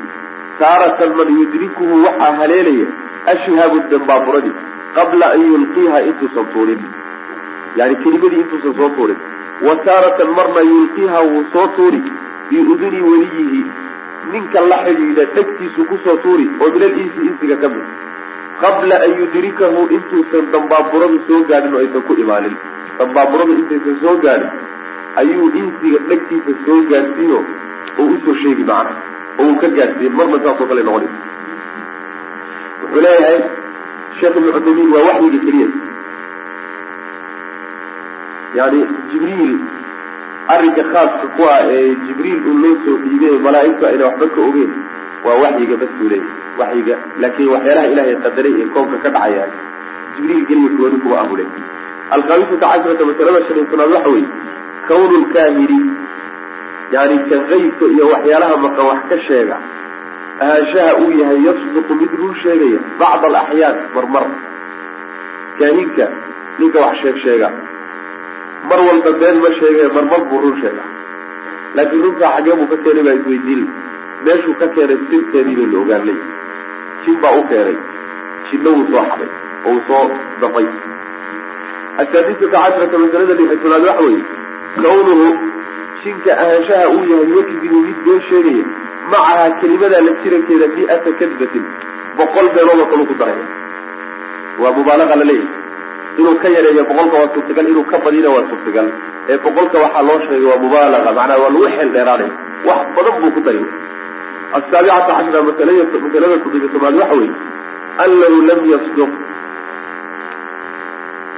Speaker 2: taaratan man yudrikuhu waxaa haleelaya ashihaabu dambaaburadii qabla an yulqiiha intuusan tuurin yani kelimadii intuusan soo tuurin wa taaratan marna yulqiiha wuu soo tuuri biuduni weliyihi ninka la xidhiidha dhegtiisu ku soo tuuri oo min alinsi insiga ka mid qabla an yudrikahu intuusan dambaaburadu soo gaadhin oo aysan ku imaanin dambaaburadu intaysan soo gaadhin ayuu insiga dhegtiisa soo gaadhsiino oo u soo sheegi macna oo uu ka gaadhsiiye marna saasoo kale noqoni wuxuu leeyahay sheekh ibnu cuthaymiin waa waxyiga keliya yani jibriil arrinka khaaska ku ah ee jibriil uu loo soo dhiibay malaa'igtu ayna waxba ka ogeyn waa waxyiga bas buu leeyahay waxyiga. Laakiin waxyaalaha ilaahay qadaray ee koonka ka dhacayaan jibriil keliya gooni kuma ahule alkhamisata cashrata masalada shan iyo tobnaad waxa weeye kawnu lkaahiri yani ka qaybka iyo waxyaalaha maqan wax ka sheega ahaanshaha uu yahay yasduqu mid run sheegaya bacda alaxyaan marmar. Kaahinka ninka wax sheeg sheega. Mar walba been ma sheegay marmar buu run sheega laakiin runtaa xaggee buu ka keenay baa isweydiin meeshuu ka keenay sirteedii bay la ogaanay. Jin baa u keenay. Jinna wuu soo xaday oo uu soo dafay. Asaadisata cashrata masalada lixitolaad waxa weeye kawnuhu jinka ahaanshaha uu yahay yakdibu mid been sheegaya macahaa kelimadaa la jirankeeda mi'ata kadbatin boqol beenoodoo kalu ku daraya waa mubaalaqa la leeyahay. Inuu ka yareeyo boqolka waa suurtagal inuu ka badina waa suurtagal. Ee boqolka waxaa loo sheegay waa mubaalaga macnaa waa lagu xeel dheeraanaya wax badan buu ku dari asaabicata cashra masalada somaali waxa weeye annahu lam yasduq.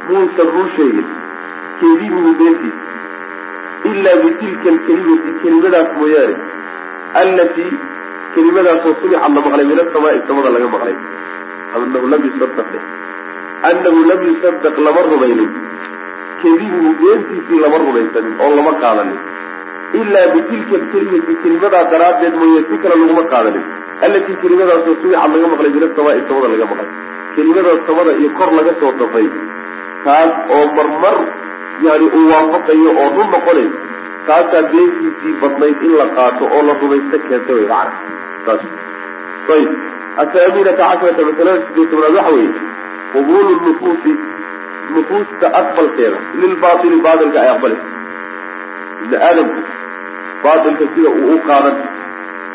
Speaker 2: Muusan ruu sheegin kedibuhu beentiisa ilaa bitilka alkelimati kelimadaas mooyaane allatii kelimadaasoo sumicad la maqlay min asamaai samada laga maqlay anahu lam yusadaq annahu lam yusadaq lama rumaynin kedibuhu beentiisii lama rumaysanin oo lama qaadanin ilaa bitilka alkelimati kelimadaa daraaddeed mooye si kale laguma qaadanin allatii kelimadaasoo sumicad laga maqlay min asamaai samada laga maqlay kelimada samada iyo kor laga soo dafay taas oo marmar yani uu waafaqayo oo run noqonay taasaa beentiisii badnayd in la qaato oo la rumaysto keenta way macana saas ayib athaaminata casharata masalada sideed tobnaad waxa weeye qubuulu nufuusi nufuusta aqbalkeeda lilbaatili baatilka ay aqbalayso. Ibni aadamku baatilka sida uu u qaadan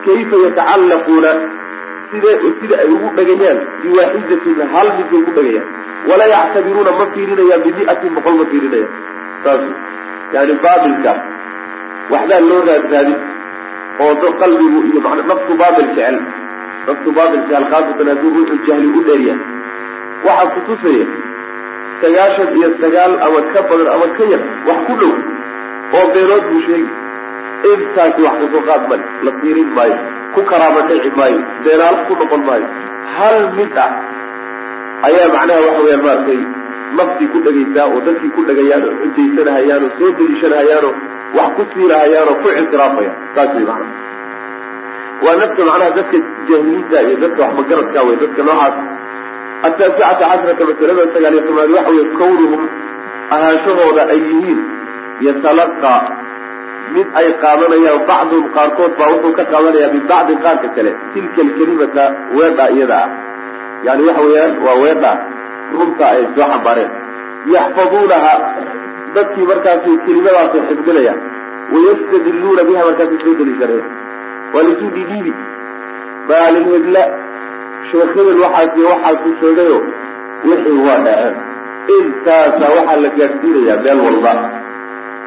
Speaker 2: kayfa yatacallaquuna side sida ay ugu dhegayaan biwaaxidatin hal mid bay ku dhegayaan walaa yactabiruuna ma fiirinayaan bimiatin boqol ma fiirinayaan. Saas yani baatilka waxbaa loo raadraadin oo da qalbigu iyo man naftu baatil jecel naftu baatil jecel khaasatan hadduu ruuxu jahli u dheeryahay waxaa kutusaya sagaashan iyo sagaal ama ka badan ama ka yar wax ku dhow oo beenood buu sheegi intaasi wax ka soo qaad male la fiirin maayo ku karaama dhici maayo beenaal ku noqon maayo. Hal mid ah ayaa macnaha waxa weyaan maaragtay naftii ku dhegaysaa oo dadkii ku dhegayaan oo xujaysanahayaan oo soo deliishanahayaan oo wax ku siilahayaan oo ku ictiraafayaan saas way waa nafta macnaha dadka jahiliinta iyo dadka waxmagaradka wey dadka noocaas. Ataasicata cashrata masalada sagaal iyo tobnaad waxa weye kawnuhum ahaanshahooda ay yihiin yatalaqaa mid ay qaadanayaan bacduhum qaarkood baa wuxuu ka qaadanayaa min bacdin qaarka kale. Tilka alkelimata weedha iyada ah. Yani waxa weeyaan waa weedha runta ay soo xambaareen. Yaxfaduunaha dadkii markaasi kelimadaasay xifdinayaan wayastadiluuna biha markaasay soo deliishanayaan waa laisuu dhidhiibi maalin hebla sheekh hebel waxaasi waxaasu sheegayo wixii waa dhaceen. Intaasa waxaa la gaadhsiinayaa meel walba.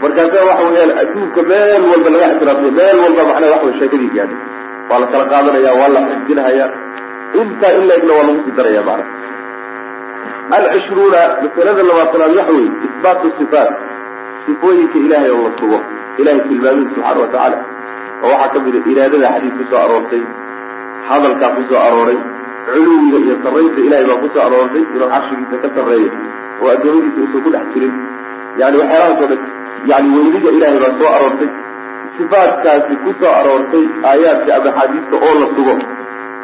Speaker 2: Markaasa waxa weyaan adduunka meel walba laga ictiraafsay meel walba macnaha waxa wey sheekadii gaadhay. Waa la kala qaadanaya waa la xifdinahaya intaa in laegna waa lagu sii daraya macna alcishruuna masalada labaatanaad waxa weeye isbaatu sifaat sifooyinka ilaahay oo la sugo ilahay tilmaamihi subxaana watacaala oo waxaa ka mid a iraadada xadiis ku soo aroortay hadalkaa ku soo arooray culuwiga iyo sarraynta ilahay baa ku soo aroortay inuu carshigiisa ka sarreeyo oo addoomadiisa uusan ku dhex jirin. Yani waxyaalahaas oo dhan yani weynida ilahay baa soo aroortay. Sifaatkaasi ku soo aroortay aayaadka ama axaadiista oo la sugo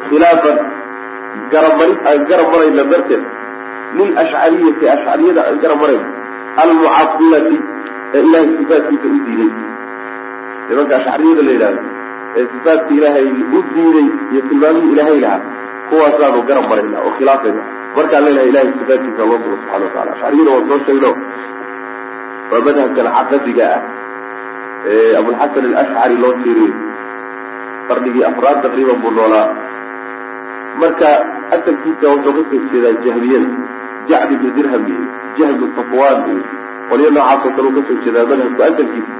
Speaker 2: khilaafan garabmarid aan garab marayna darteed lilashcariyati ashcariyada aan garab marayno almucailati ee ilahay sifaatkiisa u diiday nimanka ashcariyada la yidhahdo ee sifaatka ilaahay u diiday iyo tilmaamihii ilaahay lahaa kuwaasaanu garab marayna oo khilaafayna markaan leenahay ilahay sifaatkiisa loo sugo subxana watacala ashcariyada waan soo sheegno waa madhabkan caqadiga ah ee abulxasan alashcari loo tiiriyo qarnigii afraad taqriiban buu noolaa marka asalkiisa wuxuu ka soo jeedaa jahmiyada jacd ibnu dirham iyo jahmu safwan iyo qolyo noocaasoo kale ka soo jeedaa madhabku asalkiisa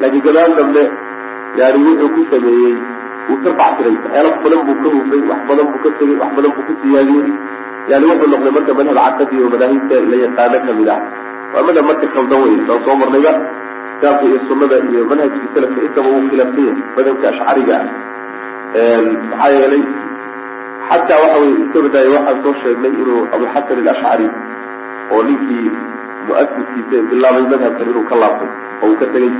Speaker 2: laakiin gadaal dambe yani wuxuu ku sameeyey wuu ka bactiray waxyaala badan buu ka hufay wax badan buu ka tegey wax badan buu ku siyaadiyey. Yani wuxuu noqday marka madhab caqadi oo madaahibta la yaqaano ka mid ah. Waa madhab marka khaldan wey saan soo marnayba kitaabka iyo sunada iyo manhajkii salafka intaba uu khilaafsan yahay madhabka ashcariga ah. Maxaa yeelay xataa waxa weye iska badaaya waxaan soo sheegnay inuu abulxasan alashcari oo ninkii mu'asiskiisa bilaabay madhabkan inuu ka laabtay oo uu ka tegey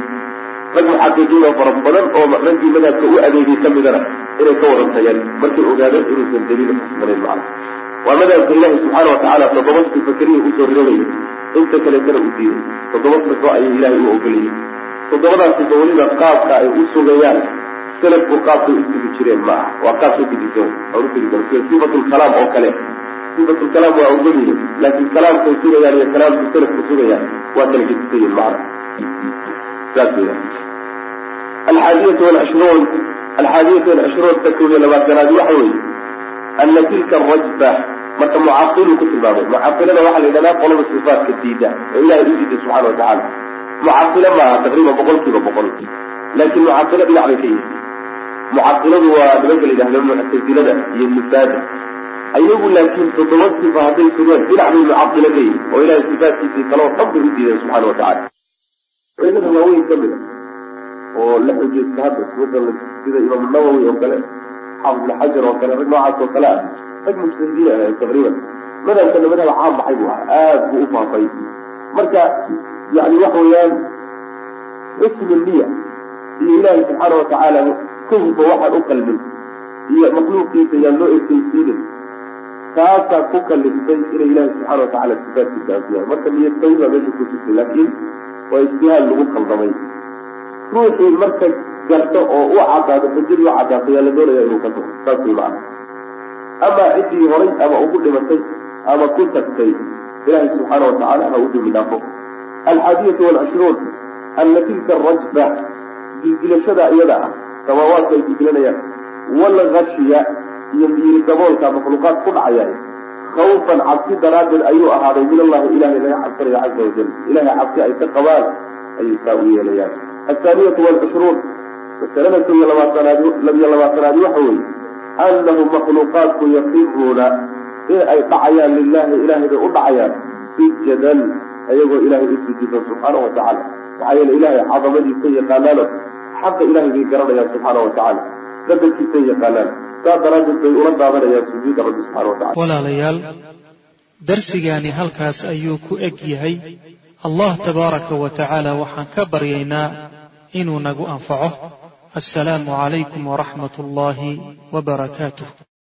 Speaker 2: rag muxaqiqiin oo fara badan oo raggii madhabka u adeegay ka midana inay ka wadan tageen markay ogaadeen inuusan daliil uxusnayn macna waa madhabka ilaahi subxaana watacaala toddoba sifa keliya u soo rirobayay inta kaleetana u diiday. Toddoba sifo ayay ilaahay u ogolayay toddobadaas sifo weliba qaabka ay u sugayaan salafku qaabkay u sugi jireen ma aha. Waa qaab ka gedisan aan utegi sida sifatulkalaam oo kale. Sifatulkalaam waa ogolyihin laakiin kalaamkay sugayaan iyo kalaamkay salafku sugayaan waa kala gedisan yihiin macna saas weya alxaadiyatu walcishruun alxaadiyatu walcishruun koob iyo labaatanaad waxa weeye ana tilka arajfa marka mucailuu ku tilmaamay. Mucailada waxaa la yidhahdaa qolada sifaatka diida oo ilahay u diiday subxana watacaala mucailo maaha taqriiban boqol boqol. Laakin mucailo dhinac bay ka yihi mucailadu waa nimanka la yidhahdo muctasilada iyo nufaada ayagu laakiin toddoba sifa hadday sugeen dhinac bay mucailo ka yihi oo ilahay sifaatkiisii kaleo dhan bay u diideen subxana watacala waaweyn ka mida oo la xujaysta hadda sida imaam nawowi oo kale xaafid xajar oo kale rag noocaas oo kale ah rag mujtahidiin ahayn taqriiban madhabkana madhab caam baxay buu ahaa aad buu u faafay. Marka yani waxa weeyaan xusnu niya iyo ilaahay subxaana watacaala ka hufa waxaan u qalmin iyo makhluuqiisa yaan loo ekeysiinin taasaa ku kaliftay inay ilaahay subxaana watacaala sifaadkiisa anfiyaan marka niyad sawi baa meesha ku jirtay laakiin waa ijtihaad lagu khaldamay ruuxii marka garto oo u cadaato xujadii u cadaato yaa la doonaya inuu ka tago saas way macana ama ciddii horay ama ugu dhimatay ama ku tagtay ilahay subxaana watacaala ha u dimi dhaafo. Alxaadiyatu walcishruun ana tilka arajfa dilgilashada iyada ah samaawaadka ay dilgilanayaan walgashiya iyo miiri daboolka makhluuqaad ku dhacayaan. Khawfan cabsi daraaddeed ayuu ahaaday min allahi ilahay laga cabsanayo caza wajal ilahay cabsi ay ka qabaan ayay saa u yeelayaan. Athaaniyatu walcishruun masalada ko iyo labaatanaad labiyo labaatanaadi waxa weeye. Annahu makhluuqaadku yaqiruuna in ay dhacayaan lilahi ilahay bay u dhacayaan sujadan ayagoo ilahay u sujuudan subxaana wa tacala maxaa yeele ilahay cadamadiisa yaqaanaano xaqa ilahay bay garanayaan subxaana wa tacaala. Yaqaanaan. Saas daraaddeed bay ula daadanayaan sujuuda rabbi subxana wa
Speaker 1: walaalayaal darsigaani halkaas ayuu ku eg yahay. Allah tabaaraka wa tacaala waxaan ka baryaynaa inuu nagu anfaco. Assalaamu calaykum waraxmat ullaahi wabarakaatuh